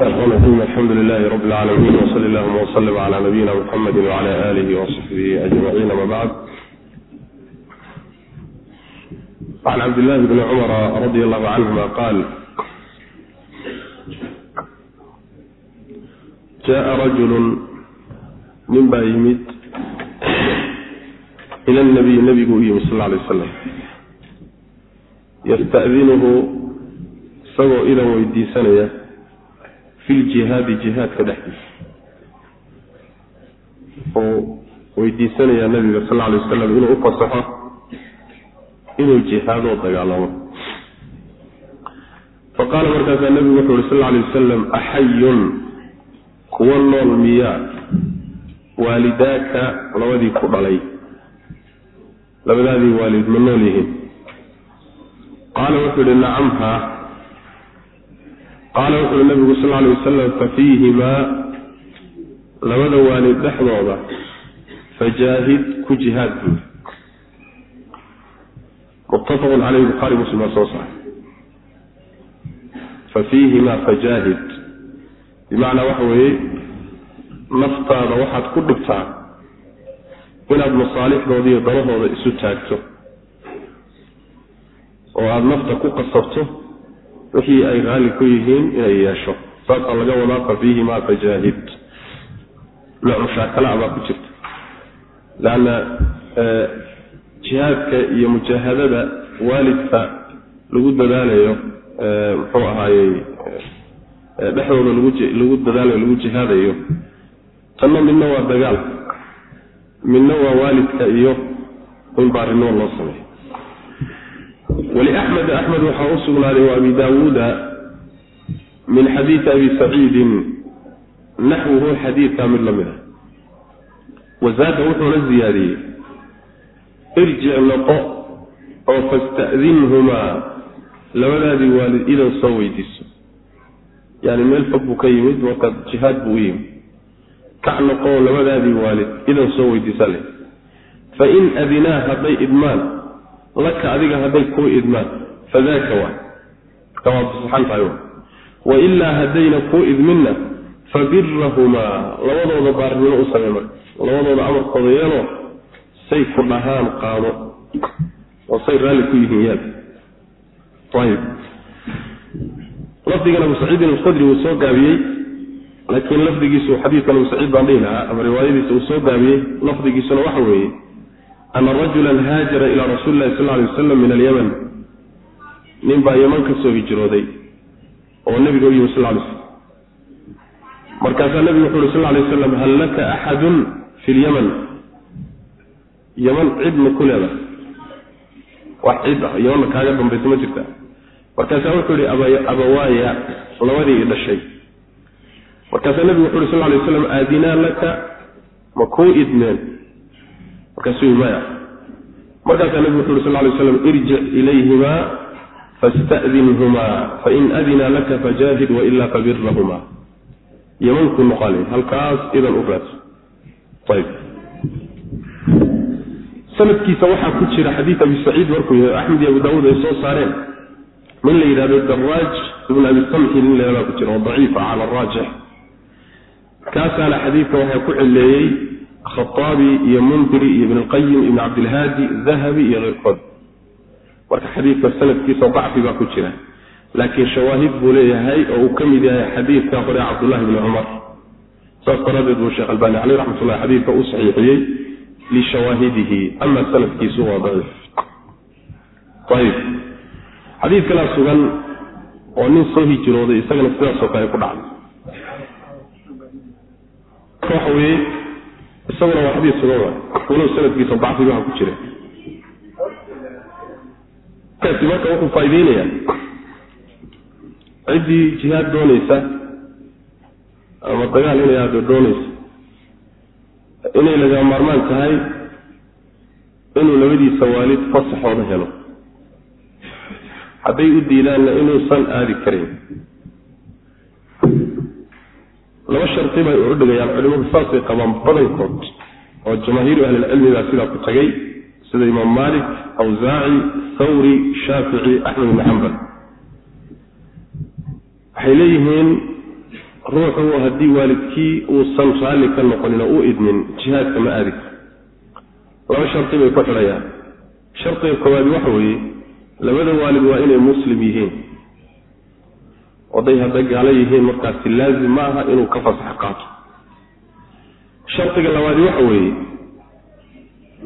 aim alxamdu lilahi rabi lcaalamiin wsali allahuma wslm cla nabiyina mxamedi wcla alihi wasaxbihi ajmaciin ama bacd can cabdillahi bni cumara radi allahu canhuma qaal jaa rajulu nin baa yimid ila nabiy nabigu u yimid sal alay aslam yastadinuhu isagoo idan weydiisanaya fi ljihaadi jihaadka dhexdiisa oo weydiisanaya nabiga sal alay wasalam inuu u fasaxo inuu jihaadoo dagaalamo faqaala markaasaa nabigu wuxuu uhi sal alay wasalam axayun kuwa nool miyaa waalidaaka labadii ku dhalay labadaadii waalid ma nool yihiin qaala wuxuu ihi nacamha qaala wuxuuhi nabigu sal alay wasalam fafiihimaa labada waalid dhexdooda fajaahid ku jihaad buuri muttafaqun caleyhi bukhaari muslim baa soo saaray fafiihimaa fajaahid bimacnaa waxa weeye naftaada waxaad ku dhibtaa inaad masaalixdooda iyo darahooda isu taagto oo aada nafta ku qasabto wixii ay raali ku yihiin inay yeesho. Saasaa laga wadaa fa fiihimaa fajaahid nooc mushaakala baa ku jirta. Leanna jihaadka iyo mujaahadada waalidka lagu dadaalayo muxuu ahaayey dhexdooda lagu dadaalayo lagu jihaadayo tanna midna waa dagaal. Midna waa waalidka iyo in baarinimo loo sameeyo wliaxmed axmed waxaa u sugnaaday wa abi daawuuda min xadiidi abi saciidin naxwuhu xadiidkaa mid la mid a wazaada wuxuuna ziyaadiyey. Irjic noqo oo fasta'dinhumaa labadaadii waalid idan soo weydiiso. Yani meel fog buu ka yimid marka jihaad buu u yimid. Kac noqo labadaadii waalid idan soo weydiisa leh. Fain adinaa hadday idmaan laka adiga hadday kuu idmaan. Fadaaka waa. Marka waad fasaxan tahay wailaa haddayna kuu idminna fabirahumaa labadooda baarnimo u samey marka. Labadooda amarkooda yeelo say ku dhahaan qaado. Oo say raalli ku yihiin yaal lafdigan abu saciidin alkhudri wuu soo gaabiyey laakiin lafdigiisu xadiidkan abu saciid baan dhihi lahaa ama riwaayadiisa uu soo gaabiyey lafdigiisuna waxa weeye ana rajula haajara ilaa rasuuli lahi sal lay wasalam min alyaman nin baa yaman ka soo hijrooday oo nebiga u yimi sal lay slam markaasaa nebigu wuxu uhi sal lay waslam hal laka axadun fi lyaman yaman cid ma ku leedahay wax cid ah yamanna kaaga dambaysa ma jirta markaasaa wuxuu yihi abawaaya labadii i dhashay markaasaa nebigu wuxu uhi sal lay waslam aadinaa laka ma kuu idmeen markaasaa nebigu wuxu uri sal lay slam irjic ilayhimaa fasta'dinhumaa fain adina laka fajaahid wailaa fabirahumaa yamankuu noqaale halkaas idan u raadso sanadkiisa waxaa ku jira xadiid abi saciid markuu yahay axmed iyo abu daawuud ay soo saareen. Nin la yidhahdo daraaj ibn abi samxi nin ku jira oo daciifa cala araajix kaasaana xadiidka waxaa ku cileeyey khaaabi iyo mundiri iyo ibn lqayim ibn cabdilhaadi dahabi iyo keyrkood marka xadiidka sanadkiisa dacfi baa ku jira. Laakiin shawaahid buu leeyahay oo uu ka mid yahay xadiidka hore cabdullahi bni cumar saas daraaddeed buu sheekh albani caleyh raxmatullah xadiidka u saxiixiyey lishawaahidihi ama sanadkiisu waa daciif. Ayib xadiid kalaa sugan oo nin soo hijrooday isagana sidaasoo kale ku dhacday isaguna waa xadiis sugan walow sanadkiisa dacfiga waxa ku jira kaasi marka wuxuu faaideynayaa ciddii jihaad doonaysa ama dagaal inay aado doonaysa inay laga maarmaan tahay inuu labadiisa waalid fasaxooda helo hadday u diidaanna inuusan aadi karin laba shardi bay u dhigayaan culimadu saasay qabaan badankood oo jamaahiiru ahlilcilmi baa sidaa ku tagay sida imaam malik awsaaci thawri shaafici axmed ibni xambal waxay leeyihiin ruuxu haddii waalidkii uusan raalli ka noqonin oo u idmin jihaadka ma aadi laba shardi bay ku xidhayaan. Shardiga koowaadi waxa weeye labada waalid waa inay muslim yihiin oday hadday gaalo yihiin markaasi laazim ma aha inuu ka fasax qaato. Shardiga labaadi waxa weeye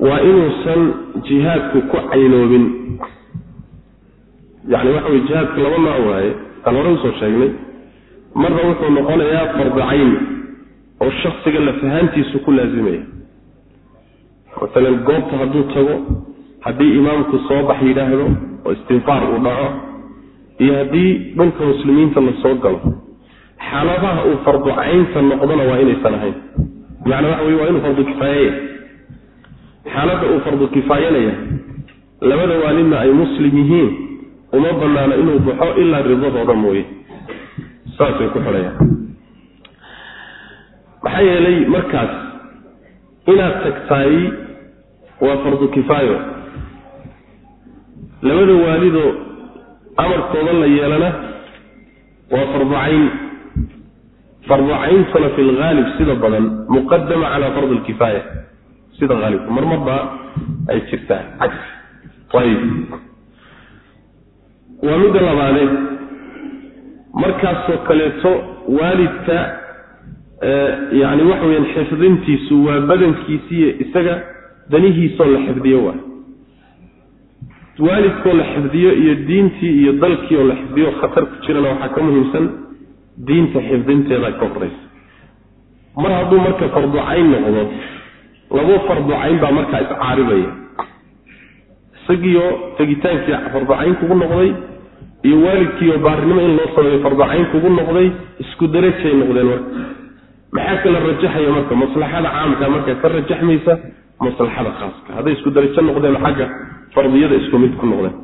waa inuusan jihaadku ku caynoobin yacni waxa weye jihaadka laba nooc waaye aan hore u soo sheegnay. Marna wuxuu noqonayaa fardacayn oo shaksiga lafahaantiisu ku laazimaya. Maalan goobta hadduu tago haddii imaamku soo bax yidhaahdo oo istinfaar uu dhaco iyo haddii dhulka muslimiinta la soo galo xaaladaha uu farducaynta noqdona waa inaysan ahayn. Macnaa waxa wey waa inuu fardu kifaayaya xaaladda uu fardu kifaayanaya labada waalidna ay muslim yihiin uma banaano inuu baxo ilaa ridadooda mooye. Saasay ku xidhayaan. Maxaa yeelay markaas inaad tagtaay waa fardu kifaayo. Labada waalidoo amarkooda la yeelana waa fardu cayn fardu cayntuna fi lhaalib sida badan muqadama calaa fardi lkifaaya sida haalibka marmarbaa ay jirtaa cagsi waa midda labaadee markaasoo kaleeto waalidka yani waxa weyaan xifdintiisu waa badankiisiiyo isaga danihiisoo la xifdiyo waay waalidkoo la xifdiyo iyo diintii iyo dalkii oo la xifdiyo khatar ku jirana waxaa ka muhiimsan diinta xifdinteeda ka horeysa. Mar hadduu marka farducayn noqdo labo farducayn baa markaa iscaaribaya isagiioo tegitaankii farducayn kugu noqday iyo waalidkiioo baarinimo in loo sameeyo farducayn kugu noqday isku darajay noqdeen marka. Maxaa kala rajaxaya marka? Maslaxada caamka marka ka rajaxmaysa maslaxada khaaska. Hadday isku darajo noqdeen xagga fardiyada isku mid ku noqdeen.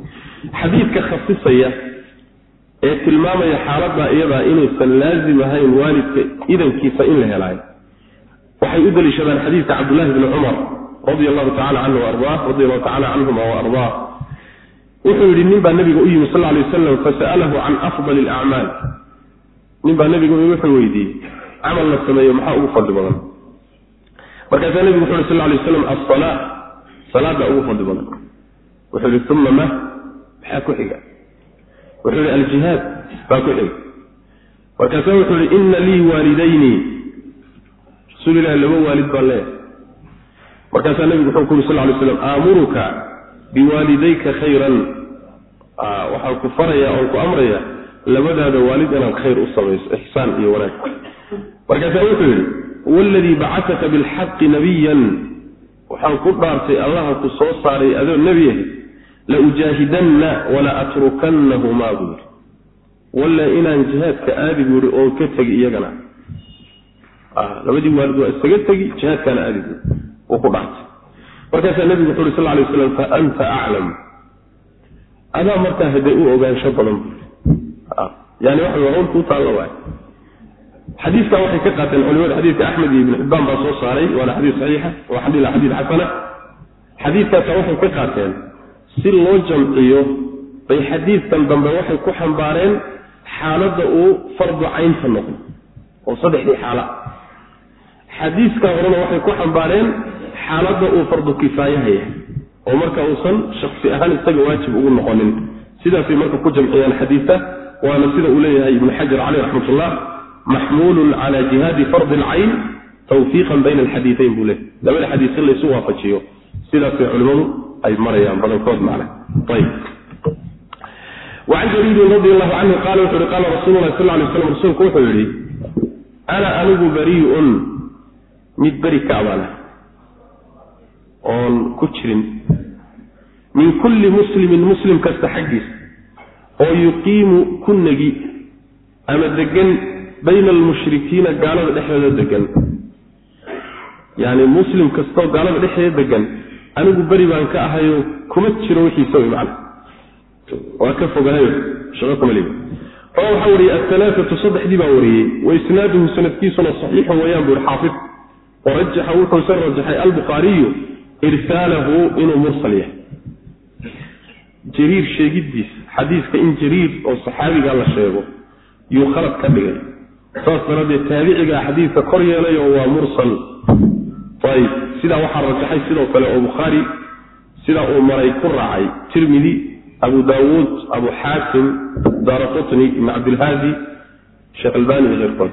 Xadiidka khasisaya ee tilmaamaya xaaladda iyadaa inaysan laazim ahayn waalidka idankiisa in la helaayo waxay u daliishadaan xadiidka cabdullahi bni cumar radi allahu tacala canhu waardaa radi allahu tacala canhuma waardaa wuxuu yidhi nin baa nabiga u yimi sal lay wasalam fasa'alahu can afdali alacmaal nin baa nabiga wuxuu weydiiyey camal la sameeyo maxaa ugu fadli badan? Markaasaa nebigu wuxu uhi sal lay waslam asala salaada ugu fadli badan wuxuu yihi uma ma? Maxaa ku xiga? Wuxuu yihi aljihaad baa ku xiga markaasaa wuxuu yihi ina lii waalidayni. Rasuulilahi laba waalid baan leeyahay markaasaa nebigu wuxuu ku yuri sal lay slam aamuruka biwaalidayka khayran. Waxaan ku farayaa oon ku amrayaa labadaada waalid inaad khayr u samayso ixsaan iyo wanaag. Markaasaa wuxuu yidhi waladii bacataka bilxaqi nabiyan waxaan ku dhaartay allaha ku soo saaray adoo nebi ahay la ujaahidanna wala atrukannahumaa buu yidhi walla inaan jihaadka aadi buu yihi oon ka tegi iyagana labadii waalid waa isaga tegi jihaadkaana aadi buu uu ku dhaartay markaasaa nebigu wuxu uhi sal lay waslam fa anta aclam adaa markaa hadee u ogaansho badan buu yani waxa runta u taalla waay xadiiskan waxay ka qaateen culimada xadiidka axmed iyo ibn xibbaan baa soo saaray waana xadiis saxiixa waa xadiid xasana xadiidkaasa waxay ka qaateen si loo jamciyo bay xadiidkan dambe waxay ku xambaareen xaaladda uu fardu caynta noqdo oo saddexdii xaala. Xadiiska horena waxay ku xambaareen xaaladda uu fardu kifaayaha yahay oo marka uusan shaksi ahaan isaga waajib ugu noqonin. Sidaasay marka ku jamciyaan xadiidka waana sida uu leeyahay ibnu xajar caleyh raxmatullah maxmuulun cala jihaadi fardi alcayn tawfiiqan bayna alxadiiayn buu leeyahy labada xadiis in laysu waafajiyo. Sidaasay culimmadu ay marayaan badankood macna ayb. Wacan jariirin radi allahu canhu qaala wuxu uhi qaala rasuulu lahi sal lay slam rasuulku wuxuu yidhi ana anigu barii'un mid beri ka abaana oon ku jirin min kulli muslimin muslim kasta xaggiisa oo yuqiimu ku negi ama degan bayna almushrikiina gaalada dhexdeeda degan yani muslim kastoo gaalada dhexdeeda degan anigu beri baan ka ahayo kuma jiro wixiisa wy macna waa ka fogahayo shaqo kuma leeyi rawa waxaa wariyey ahalaaatu saddexdii baa wariyey wa isnaaduhu sanadkiisuna saxiixun wayaan buu ihi xaafid. Warajaxa wuxuuse rajaxay albukhaariyu irsaalahu inuu mursal yahay. Jariir sheegiddiisa xadiiska in jariir oo saxaabiga la sheego yuu khalad ka dhigay. Saas daraaddeed taabicigaa xadiidka kor yeelay oo waa mursal ayib sidaa waxaa rajaxay sidoo kale oo bukhaari sida uu maray ku raacay tirmidi abu daawuud abu xaakim daara qutni ibn cabdilhaadi sheekh albani iyo keyrkood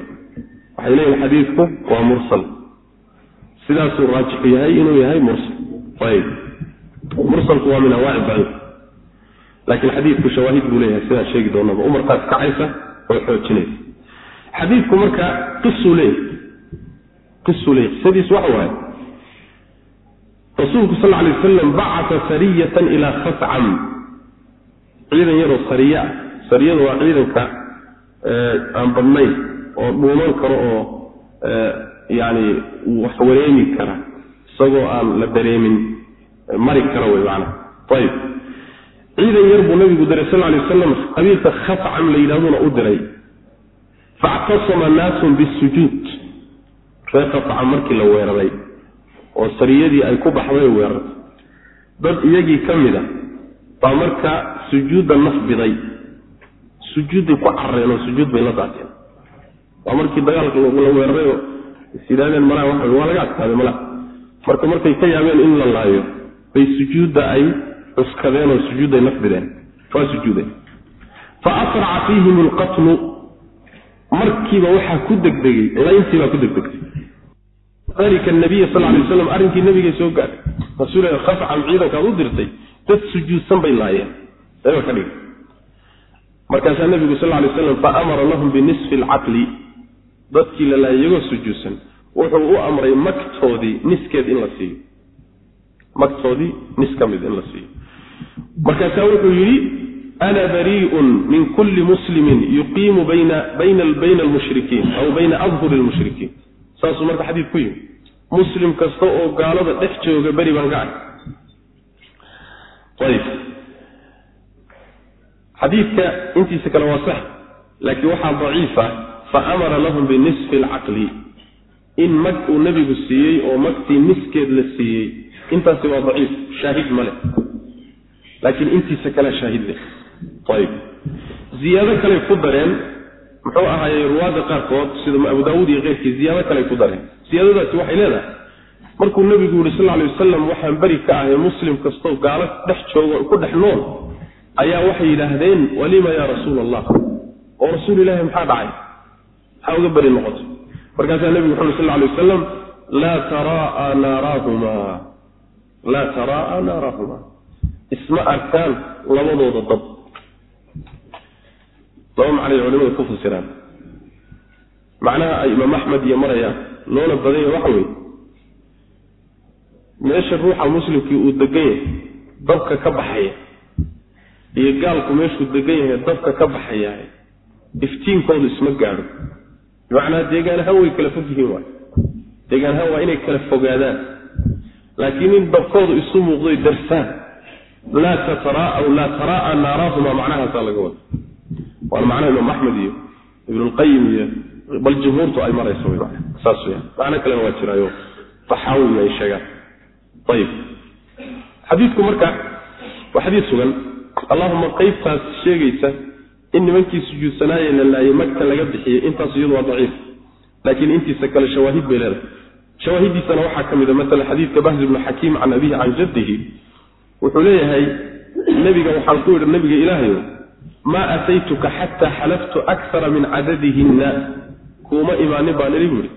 waxay leeyihiin xadiidku waa mursal. Sidaasuu raajixu yahay inuu yahay mursal. Ayib mursalku waa min awaaci daciif laakiin xadiidku shawaahid buu leeyahay sidaan sheegi doonaba. Umarkaas kacaysa oo xoojinaysa. Xadiidku marka qisuu leeyahy qisuu leeyahy qisadiis waxa waaye rasuulku sal alay wasalam bacata sariyatan ilaa khascam ciidan yaroo sariye ah sariyadu waa ciidanka aan badnayn oo dhuuman karo oo yani wax wareemi kara isagoo aan la dareemin mari kara wey maanaa ayib ciidan yar buu nabigu diray sal lay wasalam qabiilka khascam la yidhahduna u diray. Factasama naasun bisujuud reer khascam markii la weeraray oo sariyadii ay ku baxday weerartay dad iyagii ka mid a baa markaa sujuudda naf biday sujuudday ku carareen oo sujuud bay la daateen. Waa markii dagaalka la weeraray oo isyidhahdeen malaha waxa waa laga adkaaday malaha marka markay ka yaabeen in la laayo bay sujuudda ay cuskadeen oo sujuudday naf bideen. Waa sujuudeen fa asraca fiihim alqatlu. Markiiba waxaa ku degdegay layntii baa ku degdegtay dalika nabiya sal lay waslam arrinkii nabigay soo gaadhay. Rasuul khascam ciidankaad u dirtay dad sujuudsan bay laayeen. Ka dhig markaasaa nabigu sal lay slam fa amara lahum binisfi alcaqli. Dadkii la laayay iyagoo sujuudsan wuxuu u amray magtoodii niskeed in la siiyo. Magtoodii nis ka mid in la siiyo. Markaasaa wuxuu yidhi ana barii'un min kulli muslimin yuqiimu bayna bayna bayna almushrikiin aw bayna adhuri lmushrikiin saasuu marka xadiid ku yimi muslim kasta oo gaalada dhex jooga beri baan ka ark ayib xadiidka intiisa kale waa sax laakiin waxaa daciifa fa amara lahum binisfi alcaqli in mag uu nebigu siiyey oo magtii niskeed la siiyey. Intaasi waa daciif shaahid ma leh. Laakiin intiisa kale shaahid leh. Ayib ziyaado kaley ku dareen muxuu ahaayey ruwaadda qaarkood sida abu daawuud iyo keyrkii ziyaado kaley ku dareen siyaadadaasi waxay leedahay markuu nebigu yihi sal lay wasalam waxaan beri ka ahay muslim kastoo gaalo dhex joogo ku dhex nool ayaa waxay yidhaahdeen walima yaa rasuul allah oo rasuul ilahi maxaa dhacay? Maxaa uga beri noqotay? Markaasaa nebigu wuxu uri sal lay wasalam laa tara'a naaraahumaa laa tara'a naaraahumaa isma arkaan labadooda dab laba macnay culimada ku fasiraan macnaha ay imaam axmed iyo marayaan loona badanya waxa weeye. Meesha ruuxa muslimkii uu degan yahay dabka ka baxaya iyo gaalku meeshuu degan yahay dabka ka baxaya iftiinkoodu isma gaadho. Bimacnaa deegaanahaan way kala fog yihiin waay. Deegaanahaan waa inay kala fogaadaan. Laakiin in dabkoodu isu muuqdoy darsaan laa tataraa'a laa taraa'a naaraahuma macnahaasaa laga wada waana macnaha imaam axmed iyo ibnulqayim iyo bal jumhuurtu ay marayso wy saas weyaan macno kalena waa jiraayo taxaawi ay sheegaan ayib. Xadiidku marka waa xadiid sugan. Allahuma qeybtaas sheegaysa in nimankii sujuudsanaaye la laayay magta laga bixiyey intaas iyadu waa daciif. Laakiin intiisa kale shawaahid bay leedahay. Shawaahidiisana waxaa ka mid a maala xadiidka bahz ibnu xakiim can abihi can jaddihi wuxuu leeyahay nebiga waxaan ku yidhi nebiga ilaahayo maa ataytuka xataa xalaftu akara min cadadihinna kuuma imaanin baan ili buuhi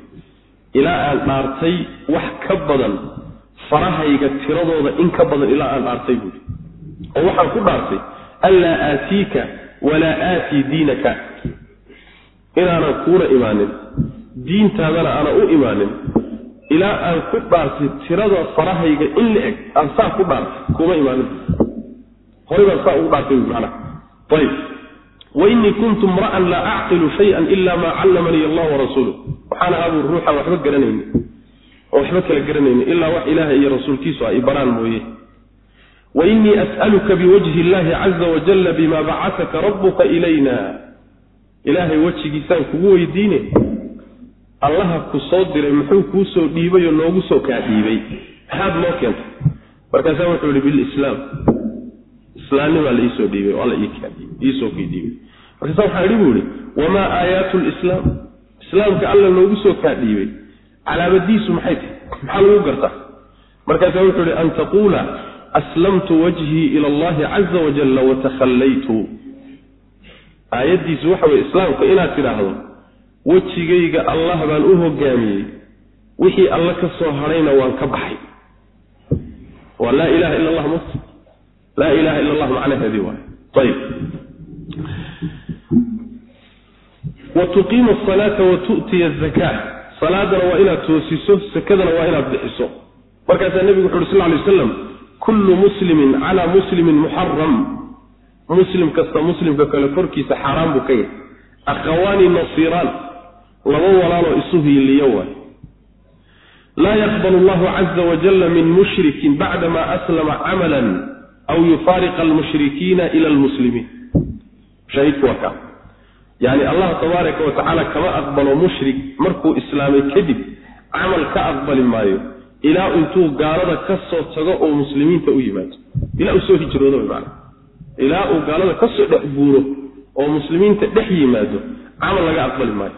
ilaa aan dhaartay wax ka badan farahayga tiradooda in ka badan ilaa aan dhaartay buuhi oo waxaan ku dhaartay anlaa aatiika walaa aatii diinaka. Inaanan kuuna imaanin diintaadana aanan u imaanin. Ilaa aan ku dhaartay tirada farahayga in la eg aan saa ku dhaartay kuuma imaanin. Horay baan saa ugu dhaartay buui macnaha ayb wainii kuntu imra'an laa acqilu shayan ila maa callamanii allah warasuuluh waxaan ahaa buu ruuxaan waxba garanayni oo waxba kala garanayni ilaa wax ilaaha iyo rasuulkiisu ay baraan mooye wainii as'aluka biwajhi illahi caza wajalla bima bacataka rabbuka ilayna ilaahay wejigiisaan kugu weydiine allaha ku soo diray muxuu kuu soo dhiibay oo noogu soo kaa dhiibay maxaad noo keentay markaasaa wuxuu yihi bilislaam islaamnimaa la iisoo dhiibay oo alla iisoo kii dhiibay markaasa waxaa idhi buu ihi wamaa aayaatu lislaam? Islaamka alla noogu soo kaa dhiibay calaamadiisu maxay tahay? Maxaa lagu gartaa? Markaasaa wuxuu ihi an taquula aslamtu wajhii ila allahi caza wajalla watakhallaytu aayaddiisu waxa weye islaamka inaad tidhaahdo wejigayga allah baan u hogaamiyey wixii alla ka soo hadhayna waan ka baxay. Waa laa ilaha ila allah mat laa ilaha ila allah macnaheedii waay ayib wa tuqiimu asalaata wa tu'tiya azakaa salaadana waa inaad toosiso sakadana waa inaad bixiso markaasaa nebigu wuxu uhi sal lay waslam kullu muslimin calaa muslimin muxaram muslim kasta muslimka kale korkiisa xaaraan buu ka yahay akhawaani nasiiraan. Laba walaaloo isu hiiliyo waay. Laa yaqbal allahu caza wajalla min mushrikin bacdama aslama camalan aw yufaariqa almushrikiina ila almuslimiin shahiidku waa kaa yani allah tabaaraka wa tacaala kama aqbalo mushrik markuu islaamay kadib camal ka aqbali maayo ilaa intuu gaalada ka soo tago oo muslimiinta u yimaado ilaa uu soo hijroodo man ilaa uu gaalada ka soo dhex guuro oo muslimiinta dhex yimaado camal laga aqbali maayo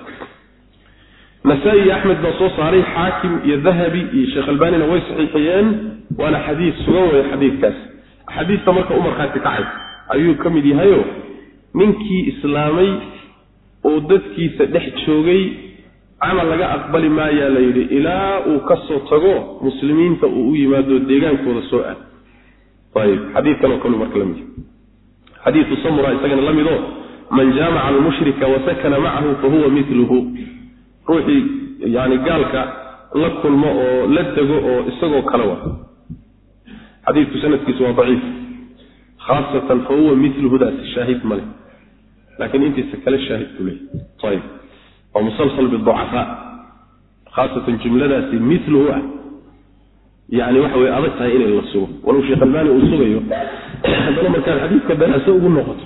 nasaa-i iyo axmed baa soo saaray xaakim iyo dahabi iyo sheekh albanina way saxiixiyeen waana xadiis sugan weeye xadiidkaas xadiidka marka u kacay ayuu ka mid yahayo ninkii islaamay oo dadkiisa dhex joogay camal laga aqbali maayaa la yidhi ilaa uu ka soo tago muslimiinta uu u yimaado deegaankooda soo aad. Ayib xadiidkanoo kalu marka la mid xadiidu samura isagana la mido man jaamaca almushrika wasakana macahu fahuwa miluhu ruuxii yani gaalka la kulmo oo la dego oo isagoo kale wa xadiidku sanadkiisu waa daciif khaasatan fahuwa miluhudaasi shaahid male laakiin intiisa kale shaahid buu leeyahy ayib waa musalsal biducafaa khaasatan jumladaasi miluhu ah. Yani waxa way adag tahay inay la sugo. Walow sheekh albani uu sugayo haddana markaad xadiidka daraaso ugu noqoto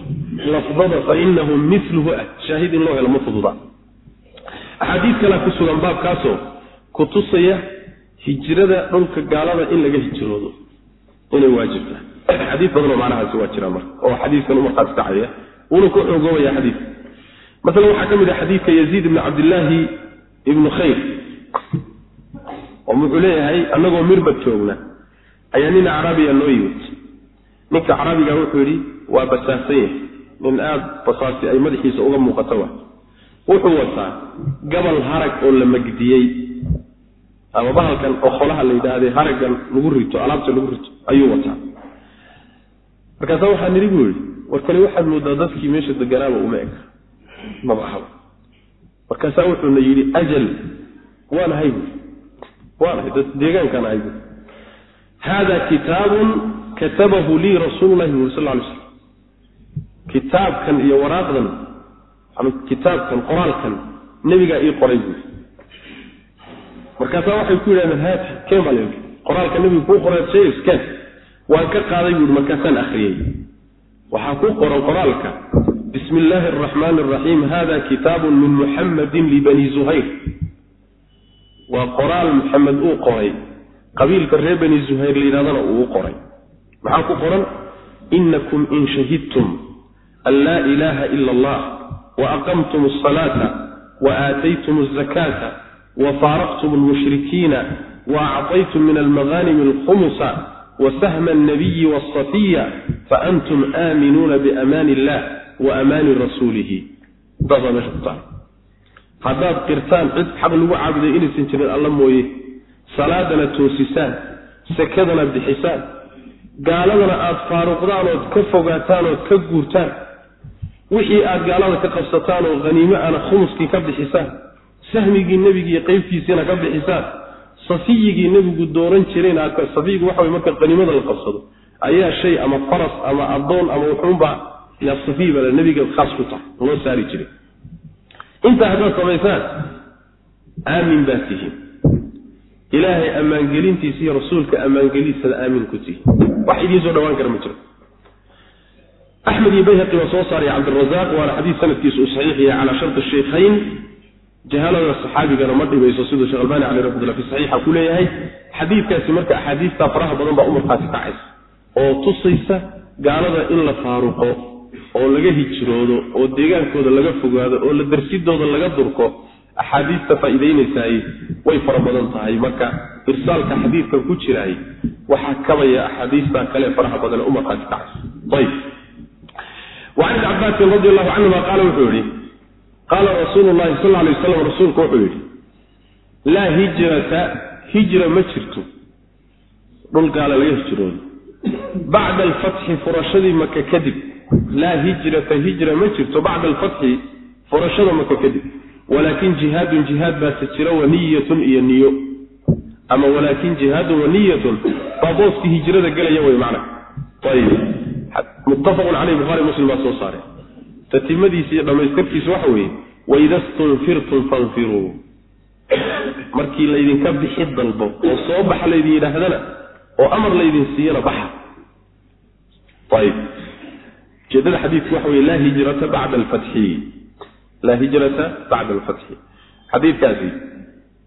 lafdada fa inahu miluhu ah shaahid in loo helo ma fududa. Axaadiid kalea ku sugan baabkaasoo ku tusaya hijrada dhulka gaalada in laga hijroodo inay waajibta. Xadiid badanoo macnahaasi waa jiraa marka oo xadiidkan u markhaati kacaya wuuna ku xoogoobaya xadiidka masalan waxaa ka mid ah xadiidka yaziid ibni cabdillaahi ibnu khayr oo wuxuu leeyahay annagoo mirbad joogna ayaa nin acraabiya noo yimid. Ninka acraabiga wuxuu yidhi waa basaasan yahay nin aada basaasi ay madaxiisa uga muuqato wa wuxuu wataa gabal harag oo la magdiyey ama bahalkan okholaha la yidhaahday haraggan lagu rito alaabta lagu rito ayuu wataa. Markaasa waxaa nidhi buu yidhi warkani waxaad moodaa dadkii meesha deganaaba uma eg. Maba ahaba markaasaa wuxuuna yidhi ajal waan ahay buui waan ahay dad deegaankaan ahay buui haada kitaabun katabahu lii rasuulu llahi buri sal ly slam kitaabkan iyo waraaqdan kitaabkan qoraalkan nebigaa ii qoray buui markaasaa waxay ku yidhahdeen haati keen baa qoraalka nebigu kuu qoray sheegas keen waan ka qaaday buuhi markaasaan akhriyey waxaa ku qoran qoraalka. Bismi illaahi araxmaani araxiim hada kitaabun min muxammadin libani zuhayr. Waa qoraal maxamed uu qoray. Qabiilka reer bani zuhayr la yidhahdana uu qoray. Maxaa ku qoran? Inakum in shahidtum an laa ilaaha ila allah wa aqamtum asalaata wa aataytum azakaata wa faaraqtum almushrikiina wa acطaytum min almaghanimi alkhumusa wa sahma alnabiyi wasafiya faantum aaminuuna biamaani illah wa amaani rasuulihi intaasaa meesha ku taala haddaad qirtaan cid xaq lagu caabuday inaysan jirin alla mooye salaadana toosisaan sakadana bixisaan gaaladana aada faaruqdaan ood ka fogaataan ood ka guurtaan wixii aad gaalada ka qabsataan oo haniimo ana khumuskii ka bixisaan sahmigii nebigiiyo qeybtiisiina ka bixisaan safiyigii nebigu dooran jireen safiyigu waxa way marka haniimada la qabsado ayaa shay ama faras ama addoon ama wuxuunba yaa safiyi baa nebiga khaas ku tahay loo saari jiray. Intaa haddaad samaysaan aamin baad tihiin. Ilaahay ammaangelintiisa iyo rasuulka ammaangeliisada aamin ku tihiin. Wax idiin soo dhawaan kara ma jiro. Axmed iyo bayhaqi waa soo saaraya cabdirazaaq waana xadiis sanadkiisu uu saxiix yahay calaa sharti shaykhayn jahalada saxaabigana ma dhibayso siduu sheekh albani caleh raxmatullah fi saxiixa ku leeyahay. Xadiidkaasi marka axaadiistaa faraha badan baa u markhaati kacaysa oo tusaysa gaalada in la faaruqo oo laga hijroodo oo deegaankooda laga fogaado oo la darsidooda laga durko axaadiista faa'iideynaysaay way fara badan tahay. Marka irsaalka xadiidkan ku jiraay waxaa kabaya axaadiista kale faraha badan ee u markhaati kacaysa. Ayb wacan ibni cabaasin radi allahu canhuma qaala wuxuu yihi qaala rasuulu llahi sal alay waslam rasuulku wuxuu yidhi laa hijrata hijra ma jirto. Dhul gaala laga hijroodo bacda alfatxi furashadii maka kadib. Laa hijrata hijra ma jirto. Bacda alfatxi furashada maka kadib. Walaakin jihaadun jihaad baase jira waniyatun iyo niyo. Ama walaakin jihaadun waniyatun baa booskii hijrada gelaya wey macna. Ayib muttafaqun caleyh buhaari muslim baa soo saaray tatimadiisa iyo dhammaystirkiisa waxa weeye waida stunfirtum fanfiruu. Markii laydinka bixi dalbo oo soo baxa laydin yidhaahdana oo amar laydin siiyana baxa. Ayib ujeedada xadiidku waxa weye laa hijrata bacda alfatxi laa hijrata bacda alfatxi xadiidkaasi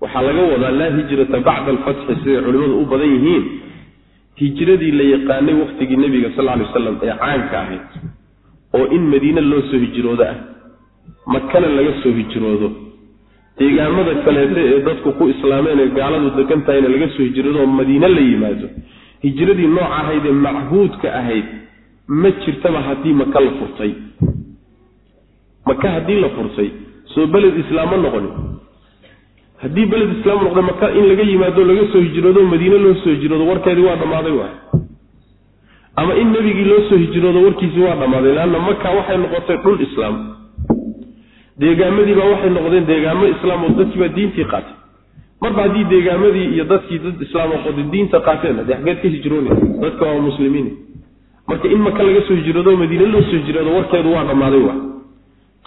waxaa laga wadaa laa hijrata bacda alfatxi siday culimmadu u badan yihiin. Hijradii la yaqaanay waktigii nebiga sal lay waslam ee caanka ahayd oo in madiine loo soo hijroodo ah makana laga soo hijroodo. Deegaamada kaleete ee dadku ku islaameen ee gaaladu degan tahayna laga soo hijroodo oo madiine la yimaado hijradii nooc ahayd ee machuudka ahayd ma jirtaba haddii maka la furtay. Maka haddii la furtay soo beled islaam ma noqonin haddii beled islaam noqda maka in laga yimaado laga soo hijroodo madiine loo soo hijroodo warkeedii waa dhammaaday waay ama in nebigii loo soo hijroodo warkiisii waa dhammaaday leanna maka waxay noqotay dhul islaam. Deegaamadiibaa waxay noqdeen deegaamo islaam oo dadkiibaa diintii qaatay. Marba haddii deegaamadii iyo dadkii dad islaam oo qodi diinta qaateen dee xageed ka hijroonay dadka waa muslimiin. Marka in maka laga soo hijroodo madiine loo soo hijroodo warkeedu waa dhammaaday wa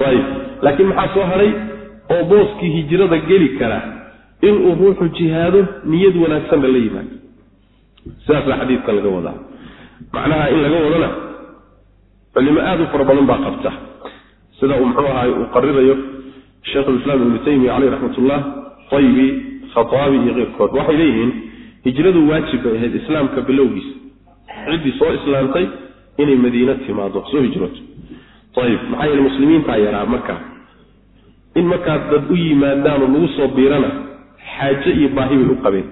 ayib laakiin maxaa soo hadhay oo booskii hijrada geli kara inuu ruuxu jihaado niyad wanaagsanna la yimaado sidaasaa xadiidka laga wadaa macnaha in laga wadana culimo aada u fara badan baa qabta. Sida uu muxuu ahaay uu qarirayo sheikhulislaam ibnu taymiya caleyh raxmatullah taybi khataabi iyo keyrkood waxay leeyihiin hijradu waajib bay ahayd islaamka bilowgiisa. Ciddii soo islaamtay inay madiine timaado soo hijrooto ayib maxaa yeele muslimiintaa yaraa markaa. In markaa dad u yimaadaanoo lagu soo biirana xaaje iyo baahi bay u qabeen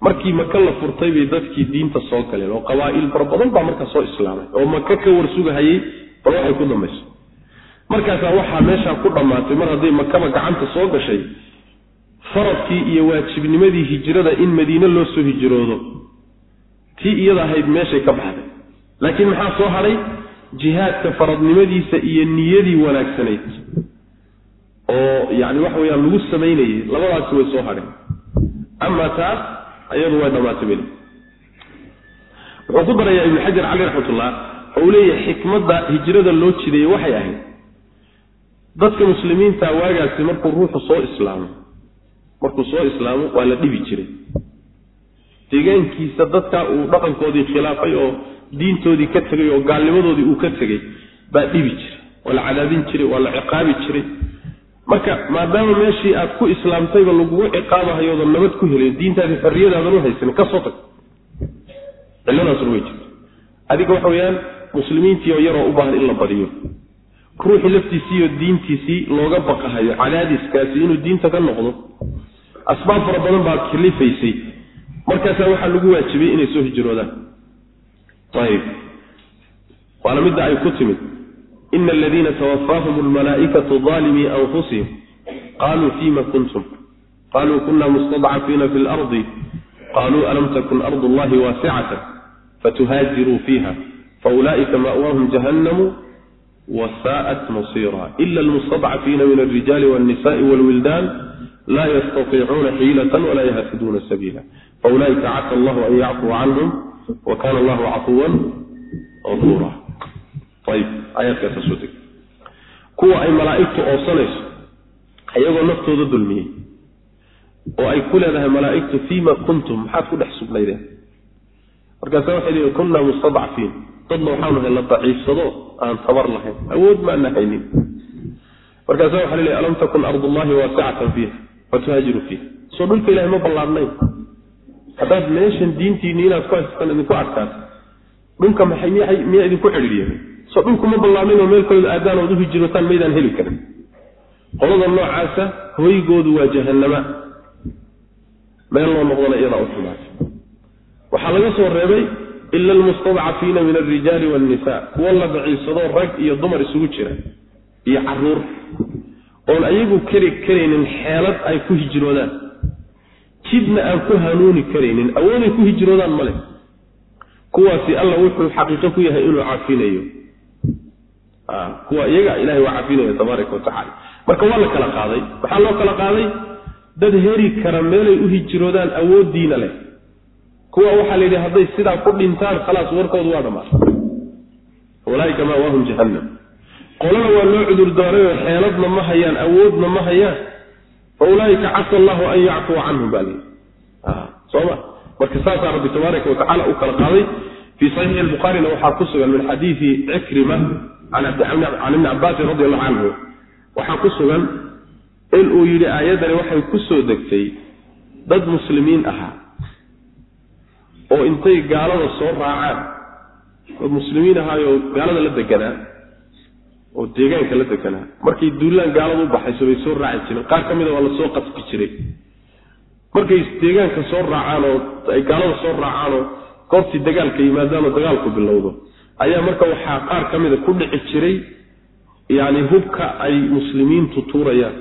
markii maka la furtay bay dadkii diinta soo galeen oo qabaa'il fara badan baa markaa soo islaamay oo maka ka warsugahayey bal waxay ku dambayso markaasaa waxaa meeshaa ku dhammaatay mar hadday makaba gacanta soo gashay faradkii iyo waajibnimadii hijrada in madiine loo soo hijroodo tii iyada ahayd meeshay ka baxday. Laakiin maxaa soo hadhay jihaadka faradnimadiisa iyo niyadii wanaagsanayd oo yani waxa weyaan lagu samaynayay labadaasi way soo hadheen amaa taas ayadu way dhammaatay beli wuxuu ku darayaa ibnu xajar cali raxmatullah oo uu leeyahay xikmadda hijrada loo jideeyey waxay ahayd. Dadka muslimiinta waagaasi markuu ruuxu soo islaamo markuu soo islaamo waa la dhibi jiray. Deegaankiisa dadka uu dhaqankoodii khilaafay oo diintoodii ka tegay oo gaalnimadoodii uu ka tegey baa dhibi jiray waa la cadaadin jiray waa la ciqaabi jiray marka maadaama meeshii aad ku islaamtayba lagugu ciqaabahayoodan nabad ku helin diintaadii xorriyadaadan u haysanin ka soo tag. Ciladaasuna way jirta adiga waxa weeyaan muslimiintii oo yaroo u baahan in la badiyo. Ruuxii laftiisiiyo diintiisii looga baqahayo cadaadiskaasi inuu diinta ka noqdo asbaab fara badan baa kalifaysay markaasaa waxaa lagu waajibiyey inay soo hijroodaan. Ayib waana midda ay ku timid ina aladiina tawafaahum almalaa'ikatu daalimii anfusihim qaluu fima kuntum qaluu kuna mustadcafiina fi lardi qaluu alam takun ardu allahi waasicatan fatuhaajiruu fiiha faulaa'ika ma'waahum jahannamu wasaa'at masiira ila almustadcafiina min alrijaali walnisa'i walwildaan laa yastatiicuuna xiilatan walaa yahtaduuna sabiila faulaa'ika casa allahu an yacfuwa canhum wa kana allahu cafuwan afuura kuwa ay malaa'igtu oobsanayso ayagoo naftooda dulmiyey oo ay ku leedahay malaa'igtu fiima kuntum maxaad ku dhex sugnaydeen? Markaasa waxay leeyiin kunnaa mustadcafiin dadna waxaanu hay la daciifsado aan tabar lahayn awood maana haynin. Markaasa waxa laleeyahy alam takun ardullahi waasicatan fiiha fatuhaajiru fiiha soo dhulka ilahay ma ballaadnayn. Haddaad meeshan diintiinni inaad ku haystaan idinku adkaato dhulka maxay miyaa idinku xidhiidhiyeen soo dhulku ma ballaadnayn oo meel kalooda aadaan ood u hijrootaan maydaan heli karin. Qolada noocaasa hoygoodu waa jahannama. Meel loo noqdana iyadaa u waxaa laga soo reebay ila almustadcafiina min alrijaali wannisa kuwa la daciifsadoo rag iyo dumar isugu jira iyo carruur. Oon ayagu keri karaynin xeelad ay ku hijroodaan. Jidna aan ku hanuuni karaynin awooday ku hijroodaan male kuwaasi alla wuxuu xaqiiqo ku yahay inuu cafinayo kuwa iyaga ilahay waa cafinaya tabaaraka watacala marka waa la kala qaaday waxaa loo kala qaaday dad heri kara meelay u hijroodaan awooddiina leh. Kuwa waxaa la yidhi hadday sidaa ku dhintaan khalaas warkoodu waa dhammaata ulaaika maawaahum jahannam. Qolana waa loo cudur daarayoo xeeladna ma hayaan awoodna ma hayaan. Fa ulaaika casa allahu an yacfuwa canhum baa layidhi soma marka saasaa rabbi tabaaraka watacala u kala qaaday. Fii saxiixi lbukhaarina waxaa ku sugan min xadiidi cikrima can ibni cabaasin radi allahu canhu waxaa ku sugan in uu yidhi aayaddani waxay ku soo degtay dad muslimiin ahaa oo intay gaalada soo raacaan. Dad muslimiin ahaayoo gaalada la deganaa oo deegaanka la deganaa. Markay duulaan gaalada u baxayso bay soo raaci jireen qaar ka mida waa la soo qasbi jiray. Markay deegaanka soo raacaan oo ay gaalada soo raacaan oo goobtii dagaalka yimaadaanoo dagaalku bilowdo ayaa marka waxaa qaar ka mida ku dhici jiray yacni hubka ay muslimiintu tuurayaan.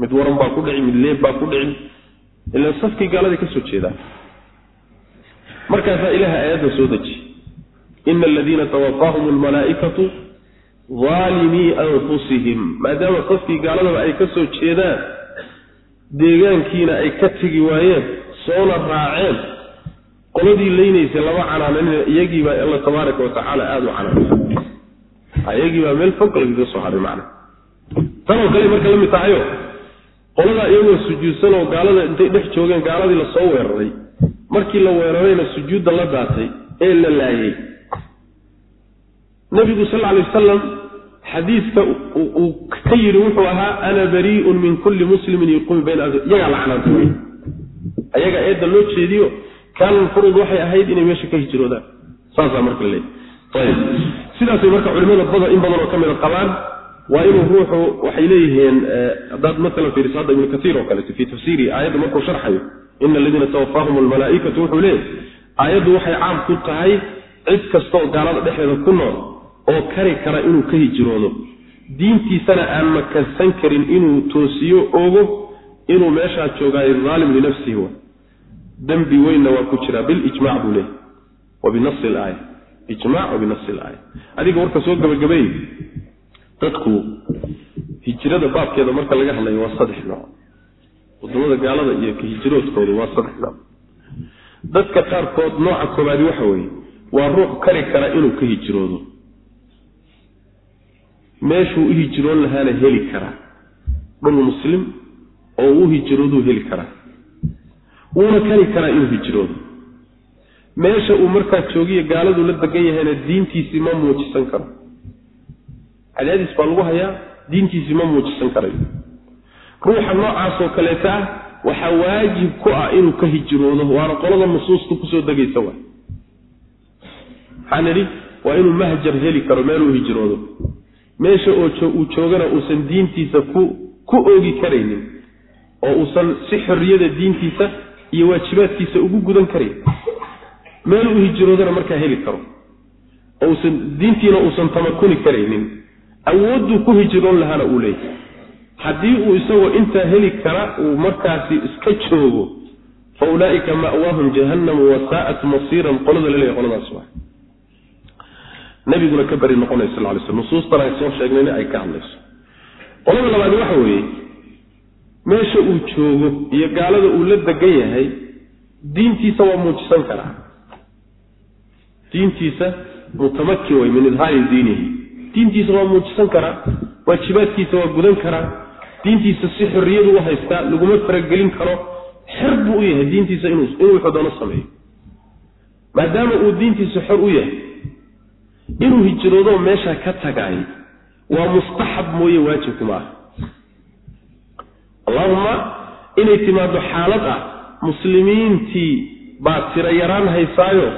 Mid waran baa ku dhici mid leeb baa ku dhici ilaan safkii gaaladay ka soo jeedaan. Markaasaa ilaha aayadda soo deji. Ina aladiina tawafaahum almalaa'ikatu daalimii anfusihim. Maadaama safkii gaaladaba ay ka soo jeedaan deegaankiina ay ka tegi waayeen soona raaceen qoladii leynaysay laba canaananina iyagiibaa alla tabaaraka watacaala aada u canaanay iyagiibaa meel fog lagaga soo haray macna. Tanoo kale marka la tahayo qoladaa iyagoo sujuudsan oo gaalada intay dhex joogeen gaaladii la soo weeraray. Markii la weerarayna sujuudda la daatay ee la laayay. Nabigu sal alay wasalam xadiiska uu ka yidhi wuxuu ahaa ana bariiun min kulli muslimin yuquumi bayna iyagaa lacnaantay ayagaa eedda loo jeediyo kaana furud waxay ahayd inay meesha ka hijroodaan saasaa marka laleeyahy ayib. Sidaasay marka culimada bada in badan oo ka mida qabaan waa inuu ruuxu waxay leeyihiin haddaad maalan fiiriso hadda ibnu kaiir oo kaleeto fii tafsiiri aayadda markuu sharxayo ina aladiina tawafaahum almalaa'ikatu wuxuu leeyahy aayaddu waxay caam ku tahay cid kastaoo gaalada dhexdeeda ku nool oo kari kara inuu ka hijroodo. Diintiisana aan makansan karin inuu toosiyo ogo inuu meeshaa joogaayo daalim linafsihi dembi weynna waa ku jiraa bilijmac buu leeyahy wa binasi laaya ijmac wa binasi laaya adiga warka soo gabagabeey dadku hijrada baabkeeda marka laga hadlayo waa saddex nooc. Wadamada gaalada iyo ka hijroodkooda waa saddex nooc. Dadka qaarkood nooca koobaadi waxa weeye waa ruux kari kara inuu ka hijroodo. Meeshuu u hijroon lahaana heli karaa. Dhul muslim oo u hijrooduu heli karaa wuuna kari karaa inuu hijroodo. Meesha uu markaa joogiyo gaaladuu la degan yahayna diintiisii ma muujisan karo. Cadaadiis baa lagu hayaa diintiisii ma muujisan karayo ruuxa noocaasoo kaleeta ah waxaa waajib ku ah inuu ka hijroodo. Waana qolada nusuusta ku soo degaysa wa maxaa nidhi waa inuu mahjar heli karo meeluu hijroodo. Meesha oo uu joogana uusan diintiisa ku ku oogi karaynin oo uusan si xorriyada diintiisa iyo waajibaadkiisa ugu gudan karayn meel uu hijroodana markaa heli karo. Oo usan diintiina uusan tamakuni karaynin. Awoodduu ku hijroon lahaana uu leeyahay. Haddii uu isagoo intaa heli kara uu markaasi iska joogo fa ulaa'ika ma'waahum jahannamu wasaa'at masiiran qolada la leeyahy qoladaas waa. Nabiguna ka bari noqonay sal lay sl nusuustan ay soo sheegnayna ay ka hadlayso. Qolada labaadi waxa weeye meesha uu joogo iyo gaalada uu la degan yahay diintiisa waa muujisan karaa. Diintiisa mutamakin way min idhaari diinihi. Diintiisa waa muujisan karaa waajibaadkiisa waa gudan karaa. Diintiisa si xorriyadu u haystaa laguma faragelin karo xer buu u yahay diintiisa inuu wuxuu doono sameeyo. Maadaama uu diintiisa xor u yahay inuu hijroodoo meesha ka tagaay waa mustaxab mooye waajibku maaha allahuma inay timaado xaalad ah muslimiintii baa tiro yaraan haysaayo